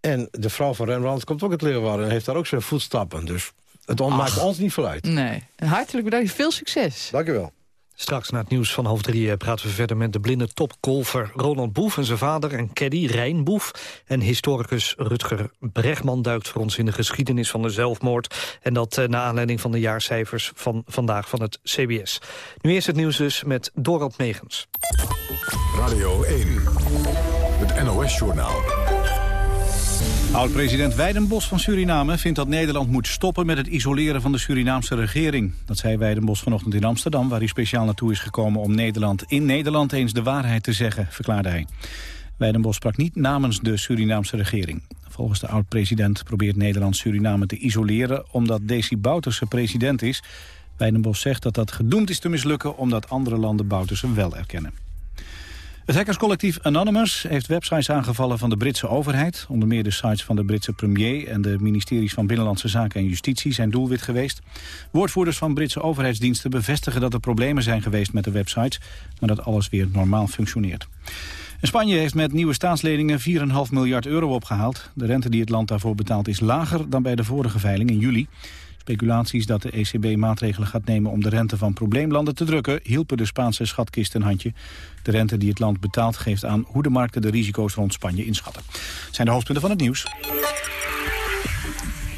H: En de vrouw van Rembrandt komt ook uit Leeuwarden... en heeft daar ook zijn voetstappen. Dus het maakt ons niet veel uit.
E: Nee. Hartelijk bedankt. Veel succes.
H: Dank u wel.
F: Straks na het nieuws van half drie eh, praten we verder met de blinde topgolfer Ronald Boef en zijn vader en caddy Rijn Boef. En historicus Rutger Bregman duikt voor ons in de geschiedenis van de zelfmoord. En dat eh, naar aanleiding van de jaarcijfers van vandaag van het CBS. Nu eerst het nieuws dus met Dorald Megens.
A: Radio 1, het NOS-journaal.
B: Oud-president Weidenbos van Suriname vindt dat Nederland moet stoppen met het isoleren van de Surinaamse regering. Dat zei Weidenbos vanochtend in Amsterdam, waar hij speciaal naartoe is gekomen om Nederland in Nederland eens de waarheid te zeggen, verklaarde hij. Weidenbos sprak niet namens de Surinaamse regering. Volgens de oud-president probeert Nederland Suriname te isoleren omdat Desi Bouterse president is. Weidenbos zegt dat dat gedoemd is te mislukken omdat andere landen Bouterse wel erkennen. Het hackerscollectief Anonymous heeft websites aangevallen van de Britse overheid. Onder meer de sites van de Britse premier en de ministeries van Binnenlandse Zaken en Justitie zijn doelwit geweest. Woordvoerders van Britse overheidsdiensten bevestigen dat er problemen zijn geweest met de websites, maar dat alles weer normaal functioneert. Spanje heeft met nieuwe staatsleningen 4,5 miljard euro opgehaald. De rente die het land daarvoor betaalt is lager dan bij de vorige veiling in juli. Speculaties dat de ECB maatregelen gaat nemen om de rente van probleemlanden te drukken... hielpen de Spaanse schatkist een handje. De rente die het land betaalt geeft aan hoe de markten de risico's rond Spanje inschatten. Zijn de hoofdpunten van het nieuws.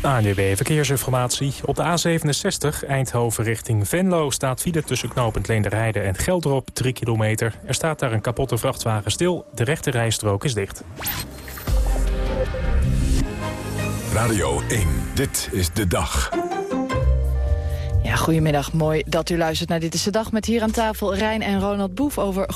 D: ANWB Verkeersinformatie. Op de A67 Eindhoven richting Venlo staat file tussen knooppunt Leenderheide en Geldrop 3 kilometer. Er staat daar een kapotte vrachtwagen stil. De rechte rijstrook is dicht.
A: Radio 1, dit is de dag.
E: Ja, goedemiddag. Mooi dat u luistert naar Dit is de Dag... met hier aan tafel Rijn en Ronald Boef over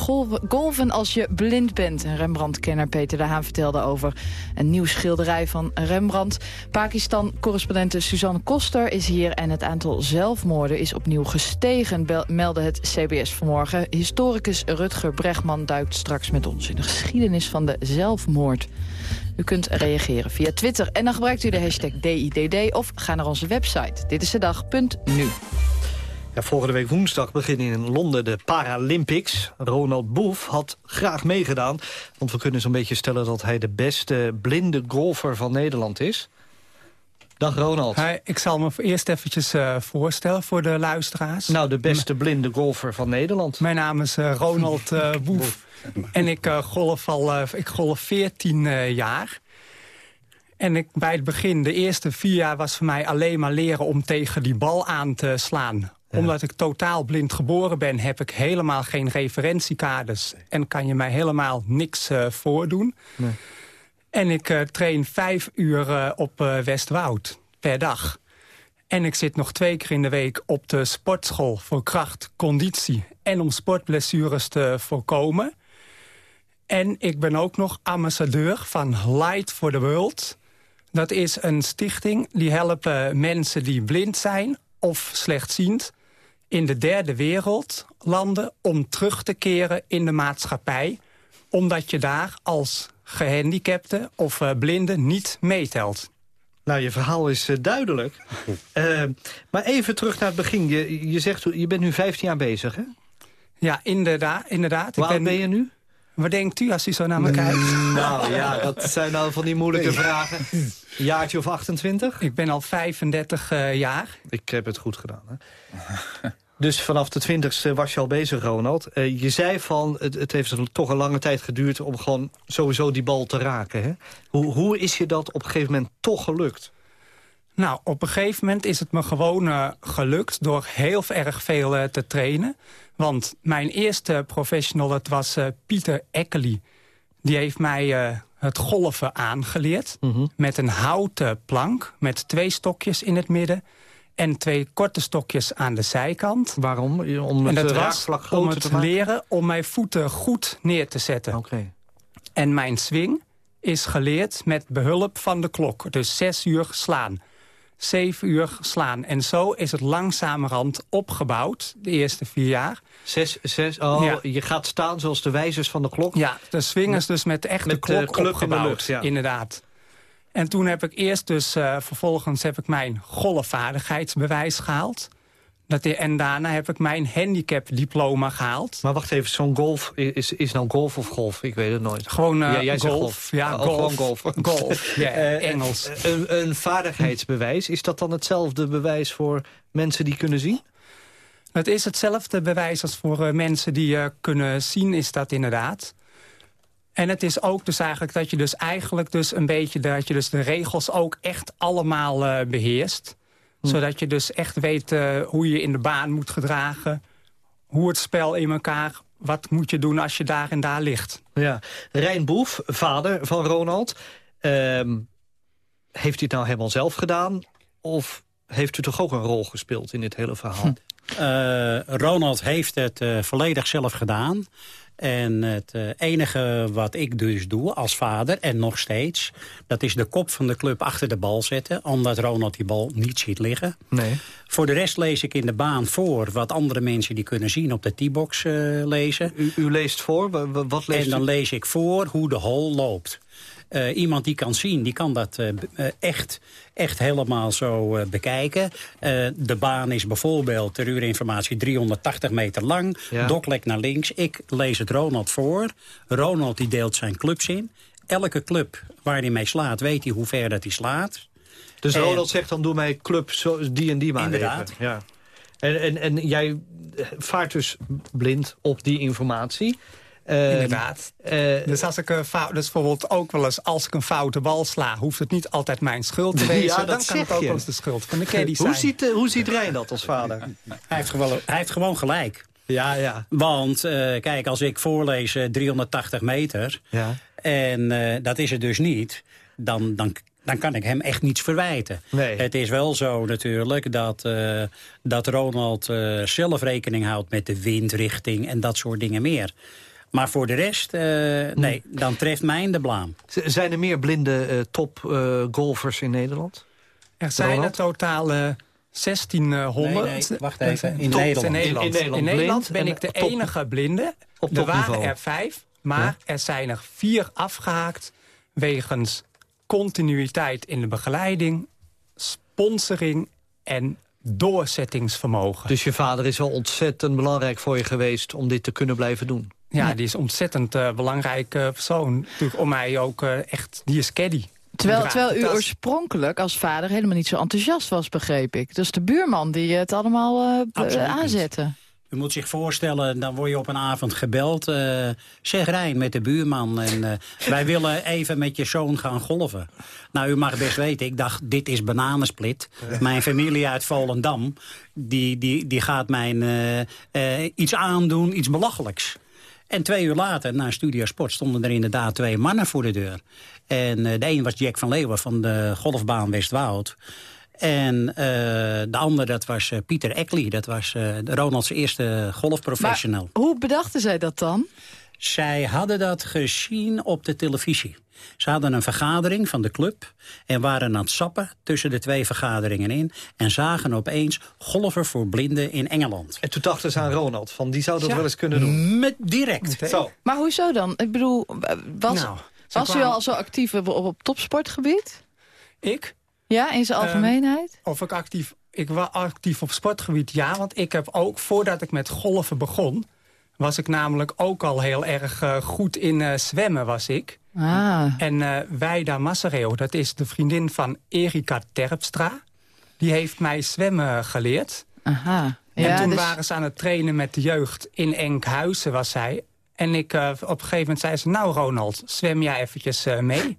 E: golven, als je blind bent. En Rembrandt-kenner Peter de Haan vertelde over een nieuw schilderij van Rembrandt. Pakistan-correspondente Suzanne Koster is hier... en het aantal zelfmoorden is opnieuw gestegen, meldde het CBS vanmorgen. Historicus Rutger Bregman duikt straks met ons in de geschiedenis van de zelfmoord. U kunt reageren via Twitter en dan gebruikt u de hashtag DIDD... of ga naar onze website ditisdedag.nu.
F: Ja, volgende week woensdag beginnen in Londen de Paralympics. Ronald Boef had graag meegedaan. Want we kunnen zo'n beetje stellen dat hij de beste blinde golfer van Nederland is. Dag Ronald.
N: Hi, ik zal me eerst eventjes eh, voorstellen voor de luisteraars.
F: Nou, de beste blinde golfer van Nederland.
N: Mijn naam is eh, Ronald eh Boef. En ik, golf al, ik golf 14 eh, jaar. En ik, bij het begin, de eerste vier jaar was voor mij alleen maar leren om tegen die bal aan te slaan. Omdat ik totaal blind geboren ben, heb ik helemaal geen referentiekaders. En kan je mij helemaal niks voordoen.
F: Nee.
N: En ik eh, train vijf uur eh, op eh, Westwoud per dag. En ik zit nog twee keer in de week op de sportschool voor kracht, conditie en om sportblessures te voorkomen. En ik ben ook nog ambassadeur van Light for the World. Dat is een stichting die helpen mensen die blind zijn of slechtziend in de derde wereld landen om terug te keren in de maatschappij. Omdat je daar als gehandicapte of uh, blinde niet meetelt.
F: Nou, je verhaal is uh, duidelijk. uh, maar even terug naar het begin. Je, je zegt, je bent nu 15 jaar bezig, hè?
N: Ja, inderdaad. inderdaad.
F: Hoe oud ben je nu?
N: Wat denkt u als u zo naar me kijkt?
F: Nou ja, dat zijn nou van die moeilijke vragen. Jaartje of 28?
N: Ik ben al 35 uh, jaar.
F: Ik heb het goed gedaan, hè? Dus vanaf de twintigste was je al bezig, Ronald. Uh, je zei van, het, het, heeft toch een lange tijd geduurd... om gewoon sowieso die bal te raken. Hè? Hoe, hoe is je dat op een gegeven moment toch gelukt?
N: Nou, op een gegeven moment is het me gewoon uh, gelukt... door heel erg veel uh, te trainen. Want mijn eerste professional, dat was Pieter Eckerly. Die heeft mij het golven aangeleerd. Mm -hmm. Met een houten plank, met twee stokjes in het midden en twee korte stokjes aan de zijkant.
F: Waarom? Om het
N: en dat
F: raakvlak
N: was om het te leren om mijn voeten goed neer te zetten.
F: Okay.
N: En mijn swing is geleerd met behulp van de klok. Dus zes uur slaan, zeven uur slaan. En zo is het langzamerhand opgebouwd, de eerste vier jaar.
F: Zes, zes, oh, ja. je gaat staan zoals de wijzers van de klok?
N: Ja, de swing is dus met de echte
F: met
N: klok
F: de
N: opgebouwd,
F: in de lucht, ja.
N: inderdaad. En toen heb ik eerst dus, uh, vervolgens heb ik mijn golfvaardigheidsbewijs gehaald. Dat, en daarna heb ik mijn handicapdiploma gehaald.
F: Maar wacht even, zo'n golf, is, is nou golf of golf? Ik weet het nooit.
N: Gewoon uh,
F: ja, jij
N: golf.
F: golf.
N: Ja,
F: oh,
N: golf.
F: gewoon golf.
N: Golf, ja, uh, Engels.
F: Een, een vaardigheidsbewijs, is dat dan hetzelfde bewijs voor mensen die kunnen zien?
N: Het is hetzelfde bewijs als voor mensen die kunnen zien, is dat inderdaad. En het is ook dus eigenlijk dat je dus eigenlijk dus een beetje... dat je dus de regels ook echt allemaal uh, beheerst. Hm. Zodat je dus echt weet uh, hoe je in de baan moet gedragen. Hoe het spel in elkaar... Wat moet je doen als je daar en daar ligt?
F: Ja. Rijn Boef, vader van Ronald. Uh, heeft u het nou helemaal zelf gedaan? Of heeft u toch ook een rol gespeeld in dit hele verhaal?
O: Hm. Uh, Ronald heeft het uh, volledig zelf gedaan. En het uh, enige wat ik dus doe als vader, en nog steeds... dat is de kop van de club achter de bal zetten... omdat Ronald die bal niet ziet liggen.
F: Nee.
O: Voor de rest lees ik in de baan voor... wat andere mensen die kunnen zien op de T-box uh, lezen.
F: U, u, leest voor? Wat leest
O: en dan
F: u?
O: lees ik voor hoe de hole loopt. Uh, iemand die kan zien, die kan dat uh, echt, echt helemaal zo uh, bekijken. de baan is bijvoorbeeld, ter uurinformatie, 380 meter lang.
F: Ja.
O: Doklek naar links. Ik lees het Ronald voor. Ronald die deelt zijn clubs in. Elke club waar hij mee slaat, weet hij hoe ver dat hij slaat.
F: Dus en, Ronald zegt dan, doe mij club zo, die en die maar
O: Inderdaad.
F: Even. Ja. En, en, en jij vaart dus blind op die informatie...
N: Uh, Inderdaad. Uh, dus, als ik een fout, dus bijvoorbeeld ook wel eens als ik een foute bal sla... hoeft het niet altijd mijn schuld te wezen.
F: ja,
N: dan kan het ook wel eens de schuld van de caddy
F: hoe ziet, uh, hoe ziet Rijn dat als vader?
O: hij, heeft gewoon, hij heeft gewoon gelijk.
F: Ja, ja.
O: Want kijk, als ik voorlees 380 meter...
F: Ja.
O: en dat is het dus niet... dan, dan dan kan ik hem echt niets verwijten.
F: Nee.
O: Het is wel zo natuurlijk dat, uh, dat Ronald uh, zelf rekening houdt met de windrichting en dat soort dingen meer. Maar voor de rest, uh, nee, dan treft mij de blaam.
F: Z zijn er meer blinde uh, topgolfers uh, in Nederland?
N: Er zijn er totaal 1600.
O: Nee, nee, wacht even. In,
N: Top,
O: Nederland.
N: in Nederland.
F: In, in Nederland,
N: in Nederland
F: blind
N: ben ik de
F: top,
N: enige blinde.
F: Op
N: er waren er vijf, maar ja? er zijn er vier afgehaakt... wegens continuïteit in de begeleiding, sponsoring en doorzettingsvermogen.
F: Dus je vader is wel ontzettend belangrijk voor je geweest... om dit te kunnen blijven doen?
N: Ja, ja. die is een ontzettend uh, belangrijke persoon. Natuurlijk om mij ook uh, echt... Die is caddy.
E: Terwijl, terwijl u oorspronkelijk als vader helemaal niet zo enthousiast was, begreep ik. Dus de buurman die het allemaal uh, aanzette.
O: U moet zich voorstellen, dan word je op een avond gebeld. Uh, zeg Rijn met de buurman. En uh, wij willen even met je zoon gaan golven. Nou, u mag best weten, ik dacht, dit is bananensplit. Mijn familie uit Volendam, die, die, die gaat mij uh, iets aandoen, iets belachelijks. En twee uur later, na Studio Sport, stonden er inderdaad twee mannen voor de deur. En de een was Jack van Leeuwen van de golfbaan Westwoud. En uh, de andere, dat was uh, Pieter Eckley. Dat was uh, Ronalds eerste golfprofessional.
E: Maar hoe bedachten zij dat dan?
O: Zij hadden dat gezien op de televisie. Ze hadden een vergadering van de club en waren aan het sappen tussen de twee vergaderingen in... en zagen opeens golven voor blinden in Engeland.
F: En toen dachten ze aan Ronald, van die zou dat ja. wel eens kunnen doen.
O: Met direct.
E: Zo. Maar hoezo dan? Ik bedoel, was, nou, was kwamen... u al zo actief op, op topsportgebied?
N: Ik?
E: Ja, in zijn algemeenheid?
N: Um, of ik actief... Ik was actief op sportgebied, ja. Want ik heb ook, voordat ik met golven begon... was ik namelijk ook al heel erg uh, goed in uh, zwemmen, was ik.
E: Ah.
N: En uh, Wijda Massareo, dat is de vriendin van Erika Terpstra. Die heeft mij zwemmen geleerd.
E: Aha.
N: En
E: ja,
N: toen
E: dus...
N: waren ze aan het trainen met de jeugd in Enkhuizen, was zij. En ik, op een gegeven moment zei ze, nou Ronald, zwem jij eventjes mee?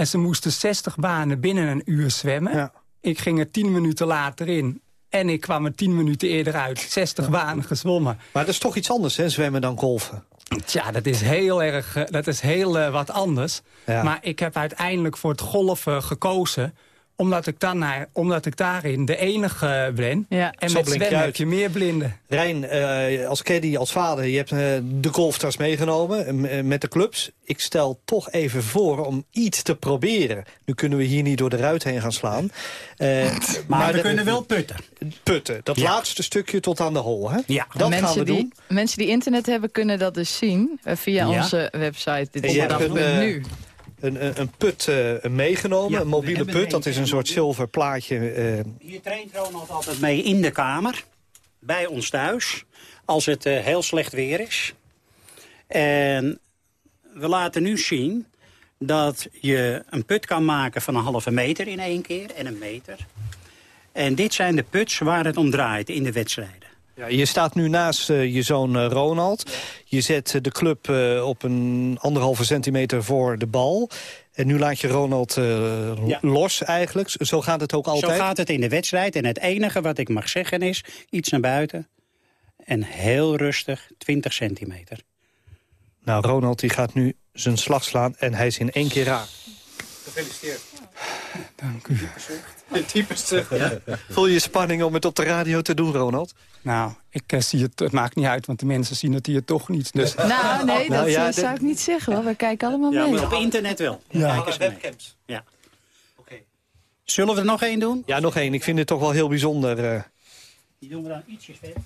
N: En ze moesten 60 banen binnen een uur zwemmen.
F: Ja.
N: Ik ging er 10 minuten later in. En ik kwam er 10 minuten eerder uit. 60 ja. banen gezwommen.
F: Maar dat is toch iets anders, hè, zwemmen dan golfen?
N: Tja, dat is heel erg, dat is heel uh, wat anders.
F: Ja.
N: Maar ik heb uiteindelijk voor het golfen gekozen omdat ik, dan naar, omdat ik daarin de enige ben.
E: Ja.
N: En met zwemmen heb je meer blinden.
F: Rijn, uh, als caddy, als vader, je hebt uh, de golftas meegenomen uh, met de clubs. Ik stel toch even voor om iets te proberen. Nu kunnen we hier niet door de ruit heen gaan slaan.
O: maar, maar, we de, kunnen wel putten.
F: Putten, dat ja. laatste stukje tot aan de hol. Hè?
O: Ja.
F: Dat
E: mensen
F: gaan we
E: die,
F: doen.
E: Mensen die internet hebben kunnen dat dus zien via ja. onze website. Dit is
F: een,
E: nu
F: een, een, put uh, meegenomen, ja, een mobiele put. Dat is een soort zilver plaatje. Uh...
O: Hier traint Ronald altijd mee in de kamer, bij ons thuis, als het uh, heel slecht weer is. En we laten nu zien dat je een put kan maken van een halve meter in één keer en een meter. En dit zijn de puts waar het om draait in de wedstrijden.
F: Ja, je staat nu naast uh, je zoon uh, Ronald. Je zet uh, de club op een anderhalve centimeter voor de bal. En nu laat je Ronald ja. los eigenlijk. Zo gaat het ook altijd?
O: Zo gaat het in de wedstrijd. En het enige wat ik mag zeggen is iets naar buiten. En heel rustig 20 centimeter.
F: Nou, Ronald die gaat nu zijn slag slaan en hij is in één keer raar.
N: Gefeliciteerd. Dank u.
F: Typisch ja. Voel je spanning om het op de radio te doen, Ronald?
N: Nou, ik uh, zie het, het maakt niet uit, want de mensen zien het hier toch niet. Dus.
E: Nou, nee, dat nou, ja, uh, zou ik niet zeggen. Hoor. We kijken allemaal
O: ja,
E: mee.
O: Maar op internet wel.
F: Ja,
O: Kijk
F: webcams.
O: Ja. Okay. Zullen we er nog één doen?
F: Ja, nog één. Ik vind het toch wel heel bijzonder. Uh...
O: Die doen we dan ietsjes verder.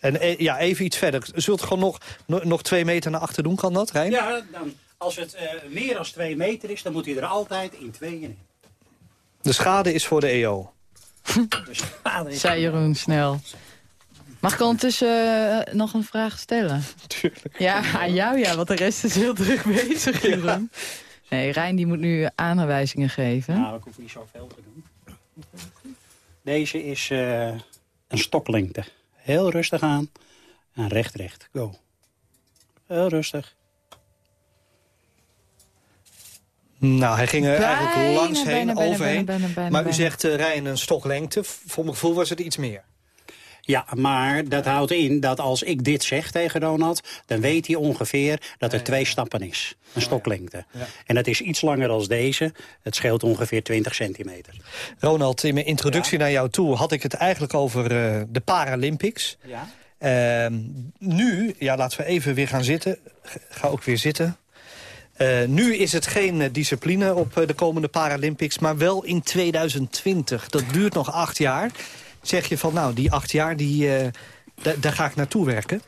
F: En ja, even iets verder. Zult het gewoon nog, nog, nog twee meter naar achter doen? Kan dat, Rijn?
O: Ja, dan, als het meer dan twee meter is, dan moet hij er altijd in tweeën in.
F: De schade is voor de EO.
E: Zei Jeroen snel. Mag ik ondertussen uh, nog een vraag stellen?
F: Tuurlijk.
E: Ja, aan jou ja, want de rest is heel druk bezig, Jeroen. Ja. Nee, Rijn die moet nu aanwijzingen geven.
O: Nou, ik hoef niet zoveel te doen. Deze is uh, een stoklengte. Heel rustig aan. En recht, recht. Go. Heel rustig.
F: Nou, hij ging er
E: bijna,
F: eigenlijk langs heen,
E: bijna,
F: overheen.
E: Bijna, bijna,
F: maar u zegt, uh, Rijn, een stoklengte. Voor mijn gevoel was het iets meer.
O: Ja, maar dat houdt in dat als ik dit zeg tegen Ronald... dan weet hij ongeveer dat er ja, twee stappen is. Een stoklengte. Ja. En dat is iets langer dan deze. Het scheelt ongeveer 20 centimeter.
F: Ronald, in mijn introductie naar jou toe... had ik het eigenlijk over uh, de Paralympics.
O: Ja.
F: Uh, nu, ja, laten we even weer gaan zitten. Ga ook weer zitten. Uh, nu is het geen uh, discipline op uh, de komende Paralympics, maar wel in 2020. Dat duurt nog acht jaar. Zeg je van, nou, die acht jaar, die, daar ga ik naartoe werken?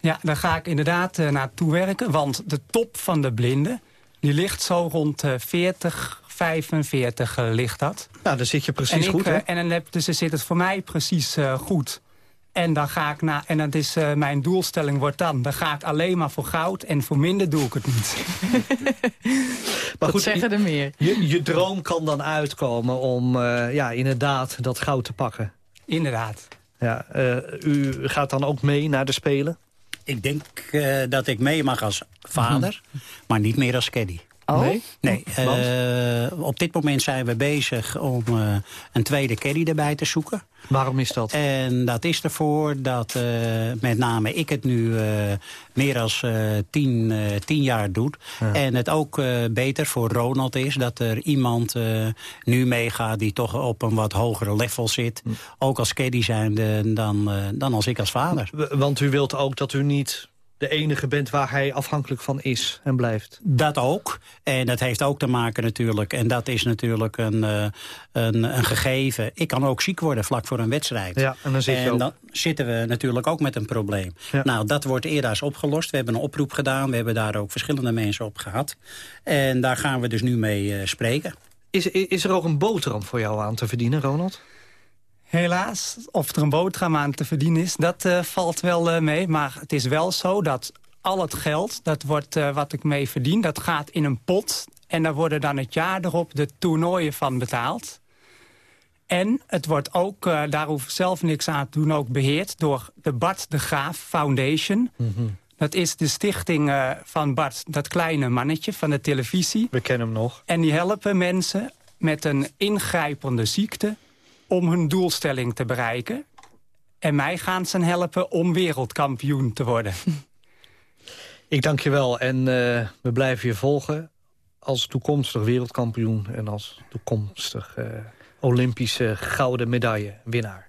N: Ja, daar ga ik inderdaad naartoe werken. Want de top van de blinden, die ligt zo rond 40, 45 ligt dat.
F: Nou, dan zit je precies
N: en
F: goed, hè?
N: En dan heb, dus zit het voor mij precies goed. En dan ga ik naar, en dat is uh, mijn doelstelling wordt dan, dan ga ik alleen maar voor goud en voor minder doe ik het niet.
E: maar goed, zeggen er meer.
F: Je, je droom kan dan uitkomen om uh, ja, inderdaad dat goud te pakken.
N: Inderdaad.
F: Ja, uh, u gaat dan ook mee naar de Spelen?
O: Ik denk dat ik mee mag als vader, mm -hmm. maar niet meer als caddy.
E: Oh?
F: Nee?
O: Nee, eh, op dit moment zijn we bezig om eh, een tweede caddy erbij te zoeken.
F: Waarom is dat?
O: En dat is ervoor dat eh, met name ik het nu eh, meer dan tien, eh, tien jaar doe. En het ook eh, beter voor Ronald is dat er iemand eh, nu meegaat... die toch op een wat hoger level zit. Ook als caddy zijnde dan, dan als ik als vader.
F: Want u wilt ook dat u niet de enige bent waar hij afhankelijk van is en blijft.
O: Dat ook. En dat heeft ook te maken natuurlijk. En dat is natuurlijk een, eh, een, een gegeven. Ik kan ook ziek worden vlak voor een wedstrijd.
F: Ja, en dan zit je ook.
O: dan zitten we natuurlijk ook met een probleem. Nou, dat wordt eerder opgelost. We hebben een oproep gedaan. We hebben daar ook verschillende mensen op gehad. En daar gaan we dus nu mee eh, spreken.
F: Is, is er ook een boterham voor jou aan te verdienen, Ronald?
N: Helaas, of er een boterham aan te verdienen is, dat eh, valt wel eh, mee. Maar het is wel zo dat al het geld, dat wordt eh, wat ik mee verdien... dat gaat in een pot en daar worden dan het jaar erop de toernooien van betaald. En het wordt ook, daar hoef ik zelf niks aan te doen, ook beheerd... door de Bart de Graaf Foundation. Dat is de stichting van Bart, dat kleine mannetje van de televisie.
F: We kennen hem nog.
N: En die helpen mensen met een ingrijpende ziekte om hun doelstelling te bereiken. En mij gaan ze helpen om wereldkampioen te worden.
F: Ik dank je wel en eh, we blijven je volgen als toekomstig wereldkampioen... en als toekomstig eh, Olympische gouden medaillewinnaar.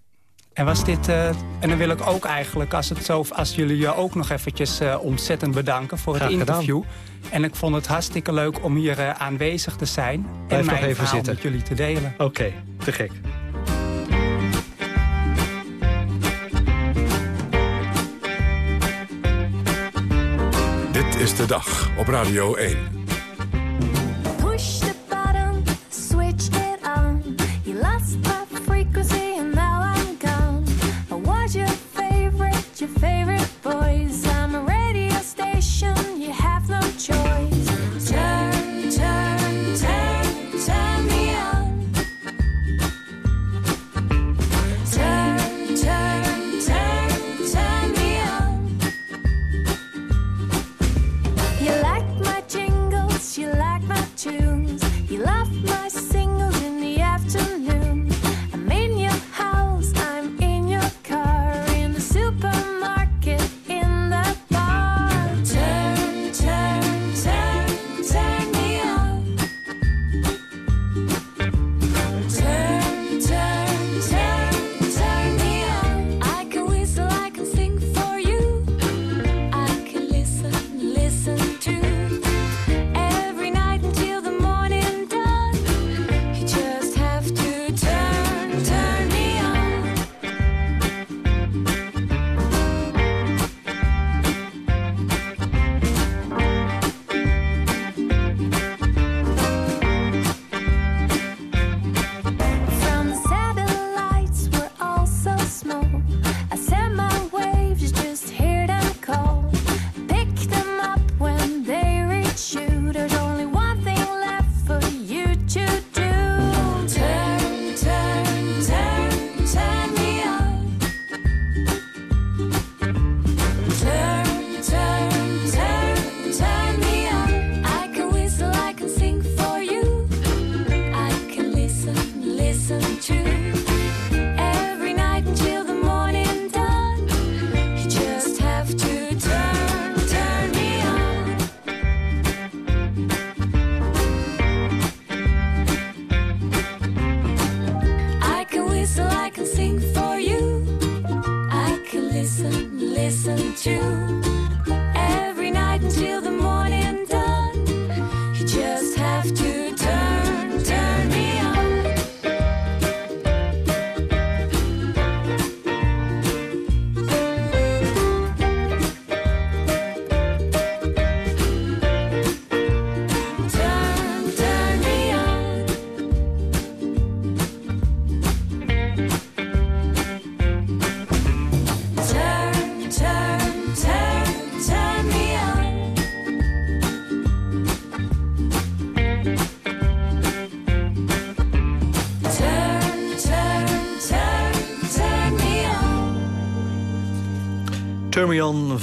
N: En was dit, eh, en dan wil ik ook eigenlijk, als, het zo, als jullie je ook nog eventjes ontzettend bedanken voor het
F: Graag gedaan.
N: interview. En ik vond het hartstikke leuk om hier aanwezig te zijn.
F: Blijf
N: en
F: nog
N: mijn
F: even
N: verhaal
F: zitten.
N: met jullie te delen.
F: Oké, te gek.
A: Is de dag op Radio 1.
P: Push the button, switch it on. You lost my frequency and now I'm gone. I was your favorite, your favorite voice.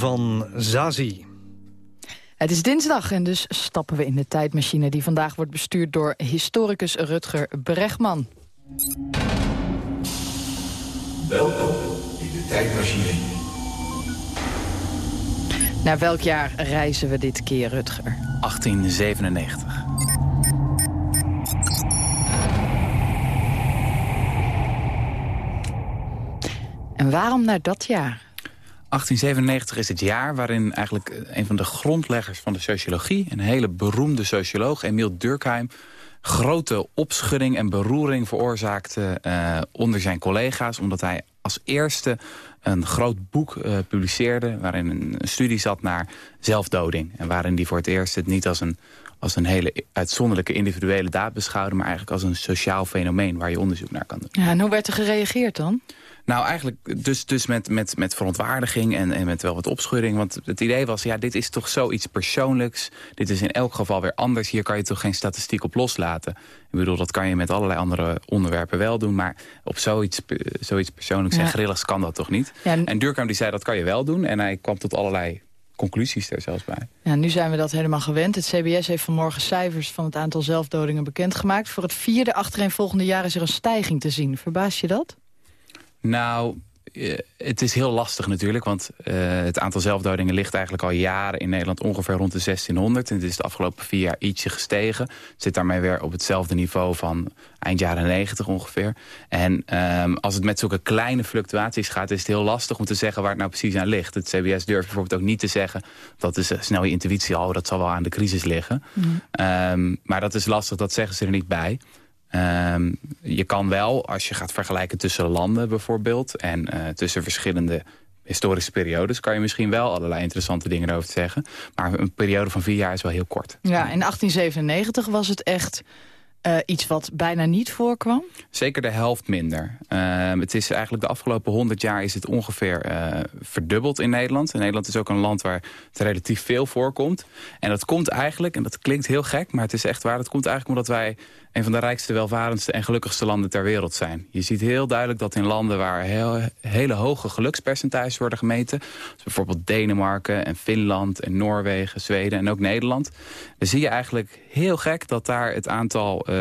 F: Van Zazie.
E: Het is dinsdag en dus stappen we in de tijdmachine... die vandaag wordt bestuurd door historicus Rutger Bregman.
Q: Welkom in de tijdmachine.
E: Naar welk jaar reizen we dit keer, Rutger?
I: 1897.
E: En waarom naar dat jaar?
I: 1897 is het jaar waarin eigenlijk een van de grondleggers van de sociologie... een hele beroemde socioloog, Emiel Durkheim... grote opschudding en beroering veroorzaakte uh, onder zijn collega's... omdat hij als eerste een groot boek uh, publiceerde... waarin een studie zat naar zelfdoding. En waarin hij voor het eerst het niet als een, als een hele uitzonderlijke individuele daad beschouwde... maar eigenlijk als een sociaal fenomeen waar je onderzoek naar kan doen.
E: Ja, en hoe werd er gereageerd dan?
I: Nou, eigenlijk dus, dus met, met, met verontwaardiging en, en met wel wat opschudding. Want het idee was, ja, dit is toch zoiets persoonlijks. Dit is in elk geval weer anders. Hier kan je toch geen statistiek op loslaten. Ik bedoel, dat kan je met allerlei andere onderwerpen wel doen. Maar op zoiets, zoiets persoonlijks ja. en grilligs kan dat toch niet? Ja, en Durkheim die zei, dat kan je wel doen. En hij kwam tot allerlei conclusies er zelfs bij.
E: Ja, nu zijn we dat helemaal gewend. Het CBS heeft vanmorgen cijfers van het aantal zelfdodingen bekendgemaakt. Voor het vierde achtereenvolgende jaar is er een stijging te zien. Verbaast je dat?
I: Nou, het is heel lastig natuurlijk, want uh, het aantal zelfdodingen ligt eigenlijk al jaren in Nederland ongeveer rond de 1600. En het is de afgelopen vier jaar ietsje gestegen. Het zit daarmee weer op hetzelfde niveau van eind jaren 90 ongeveer. En um, als het met zulke kleine fluctuaties gaat, is het heel lastig om te zeggen waar het nou precies aan ligt. Het CBS durft bijvoorbeeld ook niet te zeggen, dat is uh, snel je intuïtie al, dat zal wel aan de crisis liggen. Mm. Um, maar dat is lastig, dat zeggen ze er niet bij. Um, je kan wel, als je gaat vergelijken tussen landen bijvoorbeeld... en uh, tussen verschillende historische periodes... kan je misschien wel allerlei interessante dingen over zeggen. Maar een periode van vier jaar is wel heel kort.
E: Ja, in 1897 was het echt... Uh, iets wat bijna niet voorkwam?
I: Zeker de helft minder. Uh, het is eigenlijk de afgelopen 100 jaar is het ongeveer uh, verdubbeld in Nederland. En Nederland is ook een land waar het relatief veel voorkomt. En dat komt eigenlijk, en dat klinkt heel gek, maar het is echt waar... dat komt eigenlijk omdat wij een van de rijkste, welvarendste en gelukkigste landen ter wereld zijn. Je ziet heel duidelijk dat in landen waar heel, hele hoge gelukspercentages worden gemeten... Dus bijvoorbeeld Denemarken en Finland en Noorwegen, Zweden en ook Nederland... dan zie je eigenlijk heel gek dat daar het aantal uh,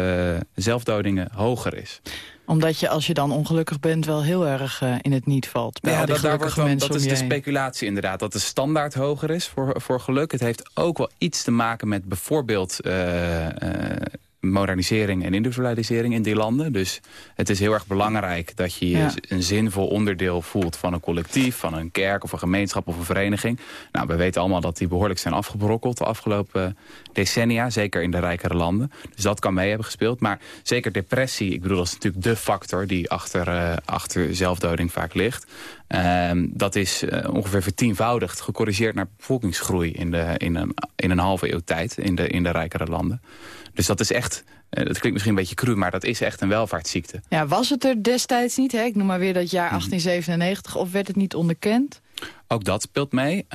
I: zelfdodingen hoger is
E: omdat je als je dan ongelukkig bent wel heel erg uh, in het niet valt. Bij
I: ja,
E: dat,
I: daar wordt dat is de speculatie inderdaad. Dat de standaard hoger is voor, voor geluk. Het heeft ook wel iets te maken met bijvoorbeeld... Uh, uh, modernisering en individualisering in die landen. Dus het is heel erg belangrijk dat je ja. een zinvol onderdeel voelt van een collectief, van een kerk of een gemeenschap of een vereniging. Nou, we weten allemaal dat die behoorlijk zijn afgebrokkeld de afgelopen decennia, zeker in de rijkere landen. Dus dat kan mee hebben gespeeld. Maar zeker depressie, ik bedoel, dat is natuurlijk de factor die achter, uh, achter zelfdoding vaak ligt. Um, dat is uh, ongeveer vertienvoudigd, gecorrigeerd naar bevolkingsgroei in, de, in, een, in een halve eeuw tijd in de, in de rijkere landen. Dus dat is echt, uh, dat klinkt misschien een beetje cru, maar dat is echt een welvaartsziekte.
E: Ja, was het er destijds niet, hè? ik noem maar weer dat jaar 1897, of werd het niet onderkend?
I: Ook dat speelt mee.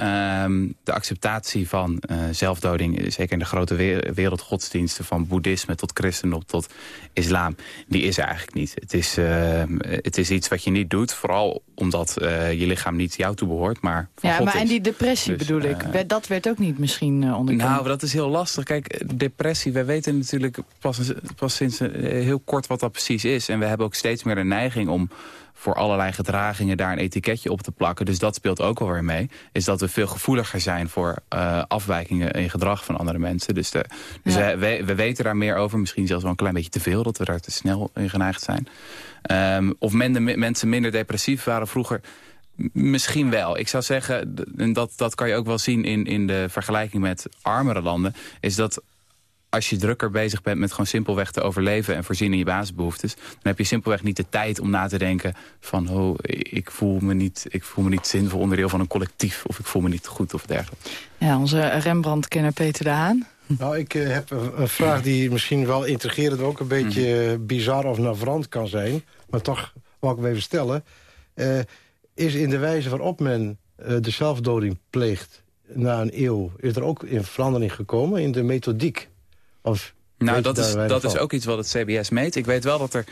I: Um, de acceptatie van uh, zelfdoding, zeker in de grote wereldgodsdiensten... van boeddhisme tot christendom tot islam, die is er eigenlijk niet. Het is, uh, het is iets wat je niet doet, vooral omdat uh, je lichaam niet jou toe behoort, maar van
E: Ja,
I: God
E: maar
I: is.
E: en die depressie
I: Dus,
E: bedoel ik, dat werd ook niet misschien onderkend?
I: Nou, dat is heel lastig. Kijk, depressie, we weten natuurlijk pas, pas sinds heel kort wat dat precies is. En we hebben ook steeds meer de neiging om voor allerlei gedragingen daar een etiketje op te plakken. Dus dat speelt ook wel weer mee. Is dat we veel gevoeliger zijn voor uh, afwijkingen in gedrag van andere mensen. Dus, de, dus ja. we, we, weten daar meer over. Misschien zelfs wel een klein beetje te veel. Dat we daar te snel in geneigd zijn. Um, of men, mensen minder depressief waren vroeger... Misschien wel. Ik zou zeggen, en dat, dat kan je ook wel zien in, in de vergelijking met armere landen... is dat als je drukker bezig bent met gewoon simpelweg te overleven... en voorzien in je basisbehoeftes... dan heb je simpelweg niet de tijd om na te denken van... oh, ik voel me niet, ik voel me niet zinvol onderdeel van een collectief... of ik voel me niet goed of dergelijke.
E: Ja, onze Rembrandt-kenner Peter de Haan.
H: Nou, ik uh, heb een, een, vraag die misschien wel intrigerend... ook een beetje uh, bizar of navrant kan zijn. Maar toch wil ik hem even stellen. Uh, is in de wijze waarop men de zelfdoding pleegt na een eeuw... is er ook in verandering gekomen in de methodiek... Of
I: nou, dat, is, dat is ook iets wat het CBS meet. Ik weet wel dat er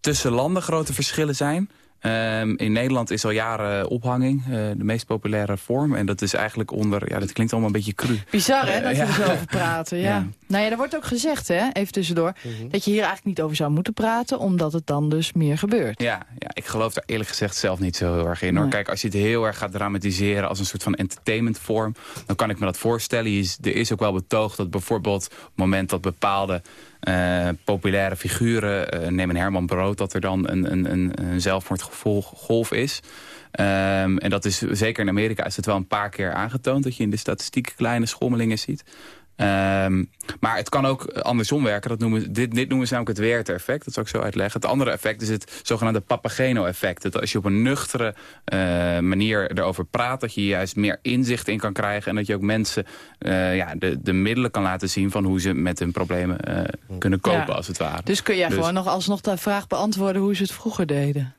I: tussen landen grote verschillen zijn. Ehm, in Nederland is al jaren ophanging eh, de meest populaire vorm. En dat is eigenlijk onder, ja, dat klinkt allemaal een beetje cru.
E: Bizar, hè, dat
I: Eh,
E: we
I: ja.
E: er zo over praten. Ja.
I: Ja.
E: Nou ja, er wordt ook gezegd, hè, even tussendoor... dat je hier eigenlijk niet over zou moeten praten... omdat het dan dus meer gebeurt.
I: Ja, ja, ik geloof daar eerlijk gezegd zelf niet zo heel erg in. Hoor.
E: Nee.
I: Kijk, als je het heel erg gaat dramatiseren als een soort van entertainmentvorm... dan kan ik me dat voorstellen. Je Er is ook wel betoogd dat bijvoorbeeld op het moment dat bepaalde eh, populaire figuren... eh, neem een Herman Brood, dat er dan een, een, een, een zelfmoordgolf is... Ehm, en dat is zeker in Amerika is het wel een paar keer aangetoond... dat je in de statistieken kleine schommelingen ziet. Ehm, maar het kan ook andersom werken. Dat noemen, dit, dit noemen ze namelijk het Werther-effect. Dat zal ik zo uitleggen. Het andere effect is het zogenaamde Papageno-effect. Dat als je op een nuchtere eh, manier erover praat... dat je juist meer inzicht in kan krijgen... en dat je ook mensen eh, ja, de, de middelen kan laten zien... van hoe ze met hun problemen eh, kunnen kopen,
E: Ja.
I: als het ware.
E: Dus kun jij gewoon nog alsnog de vraag beantwoorden... hoe ze het vroeger deden?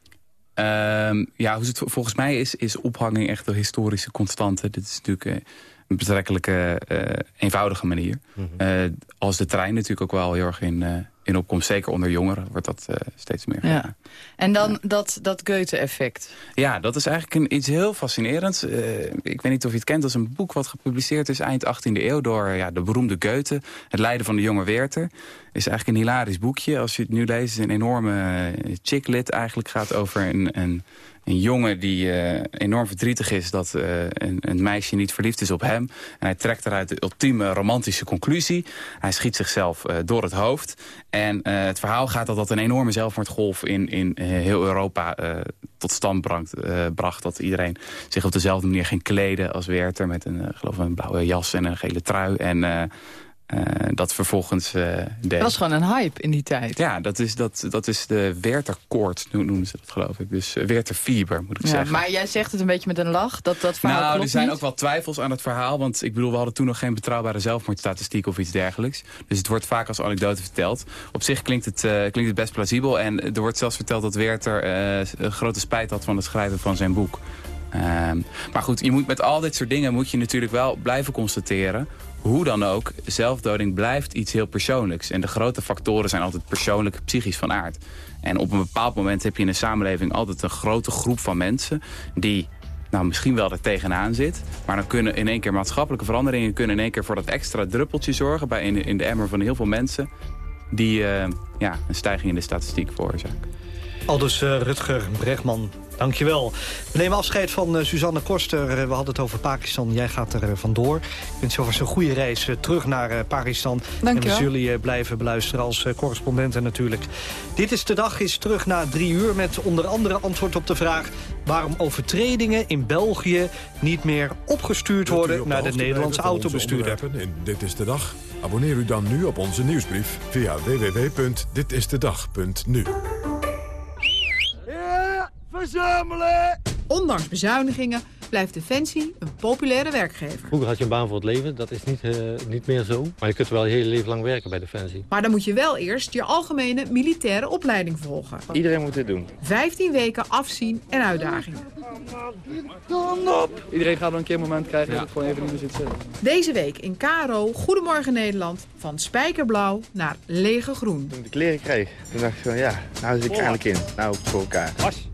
I: Ehm, ja, hoe het volgens mij is, is ophanging echt een historische constante. Dit is natuurlijk een betrekkelijke eh, eenvoudige manier. Eh, als de trein natuurlijk ook wel heel erg in, eh, in opkomst, zeker onder jongeren, wordt dat eh, steeds meer. gedaan.
E: Ja. En dan dat, dat Goethe-effect.
I: Ja, dat is eigenlijk een, iets heel fascinerends. Eh, ik weet niet of je het kent, dat is een boek wat gepubliceerd is eind 18e eeuw door ja, de beroemde Goethe. Het lijden van de jonge Werther. Is eigenlijk een hilarisch boekje. Als je het nu leest, is een enorme chicklit eigenlijk. gaat over een, een, een jongen die eh, enorm verdrietig is dat eh, een, een meisje niet verliefd is op hem. En hij trekt eruit de ultieme romantische conclusie. Hij schiet zichzelf eh, door het hoofd. En het verhaal gaat dat dat een enorme zelfmoordgolf in, in heel Europa tot stand bracht, bracht. Dat iedereen zich op dezelfde manier ging kleden als Werther. Met een, geloof ik, een blauwe jas en een gele trui. En eh, dat vervolgens eh deed.
E: Dat was gewoon een hype in die tijd.
I: Ja, dat is, dat, dat is de Wertherkoord, no- noemen ze dat geloof ik. Dus uh, Wertherfieber, moet ik
E: Ja,
I: zeggen.
E: maar jij zegt het een beetje met een lach, dat dat verhaal
I: nou, er zijn
E: niet.
I: ook wel twijfels aan het verhaal. Want ik bedoel, we hadden toen nog geen betrouwbare zelfmoordstatistiek of iets dergelijks. Dus het wordt vaak als anekdote verteld. Op zich klinkt het, klinkt het best plausibel. En er wordt zelfs verteld dat Werther grote spijt had van het schrijven van zijn boek. Ehm, maar goed, je moet met al dit soort dingen moet je natuurlijk wel blijven constateren. Hoe dan ook, zelfdoding blijft iets heel persoonlijks. En de grote factoren zijn altijd persoonlijk, psychisch van aard. En op een bepaald moment heb je in een samenleving altijd een grote groep van mensen... die nou, misschien wel er tegenaan zit. Maar dan kunnen in één keer maatschappelijke veranderingen... kunnen in één keer voor dat extra druppeltje zorgen... Bij in, de emmer van heel veel mensen... die eh, ja, een stijging in de statistiek veroorzaken.
F: Aldus eh, Rutger Bregman, dankjewel. We nemen afscheid van eh, Suzanne Koster. Eh, we hadden het over Pakistan, jij gaat er eh, vandoor. Ik wens je alvast een goede reis terug naar Pakistan. En
E: Dankjewel.
F: we zullen je blijven beluisteren als correspondenten natuurlijk. Dit is de dag, is terug na drie uur... met onder andere antwoord op de vraag... waarom overtredingen in België niet meer opgestuurd worden...
A: op
F: naar de Nederlandse autobestuurder.
A: In Dit is de Dag? Abonneer u dan nu op onze nieuwsbrief via www.ditistedag.nu.
R: Ja, verzamelen! Ondanks bezuinigingen blijft Defensie een populaire werkgever.
S: Vroeger had je een baan voor het leven, dat is niet, eh, niet meer zo. Maar je kunt wel je hele leven lang werken bij Defensie.
R: Maar dan moet je wel eerst je algemene militaire opleiding volgen.
S: Iedereen moet dit doen.
R: 15 weken afzien en uitdagingen.
T: Iedereen gaat wel een keer een moment krijgen dat het gewoon even niet meer zit zitten.
R: Deze week in KRO Goedemorgen Nederland van spijkerblauw naar lege groen.
U: Toen ik de kleren kreeg, toen dacht ik van ja, nou zit ik eindelijk in. Nou ik het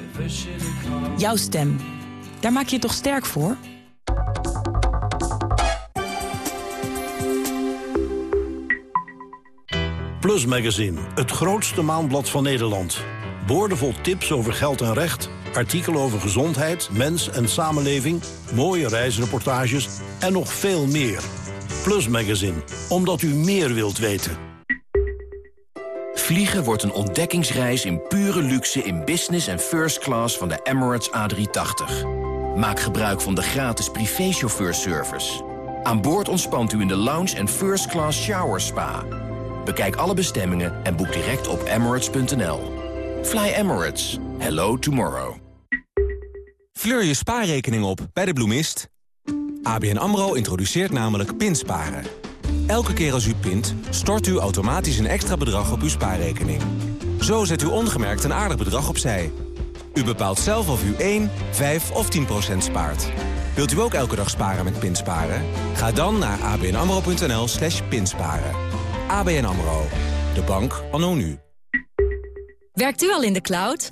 V: Jouw stem. Daar maak je toch sterk voor?
W: Plus Magazine, het grootste maandblad van Nederland. Boordevol tips over geld en recht, artikelen over gezondheid, mens en samenleving... mooie reisreportages en nog veel meer. Plus Magazine, omdat u meer wilt weten.
X: Vliegen wordt een ontdekkingsreis in pure luxe in business en first class van de Emirates A380. Maak gebruik van de gratis privéchauffeurservice. Aan boord ontspant u in de lounge en first class shower spa. Bekijk alle bestemmingen en boek direct op emirates.nl. Fly Emirates. Hello tomorrow.
Y: Fleur je spaarrekening op bij de bloemist. ABN AMRO introduceert namelijk pinsparen. Elke keer als u pint, stort u automatisch een extra bedrag op uw spaarrekening. Zo zet u ongemerkt een aardig bedrag opzij. U bepaalt zelf of u 1, 5 of 10 procent spaart. Wilt u ook elke dag sparen met pinsparen? Ga dan naar abnamro.nl slash pinsparen. ABN AMRO. De bank anno nu.
Z: Werkt u al in de cloud?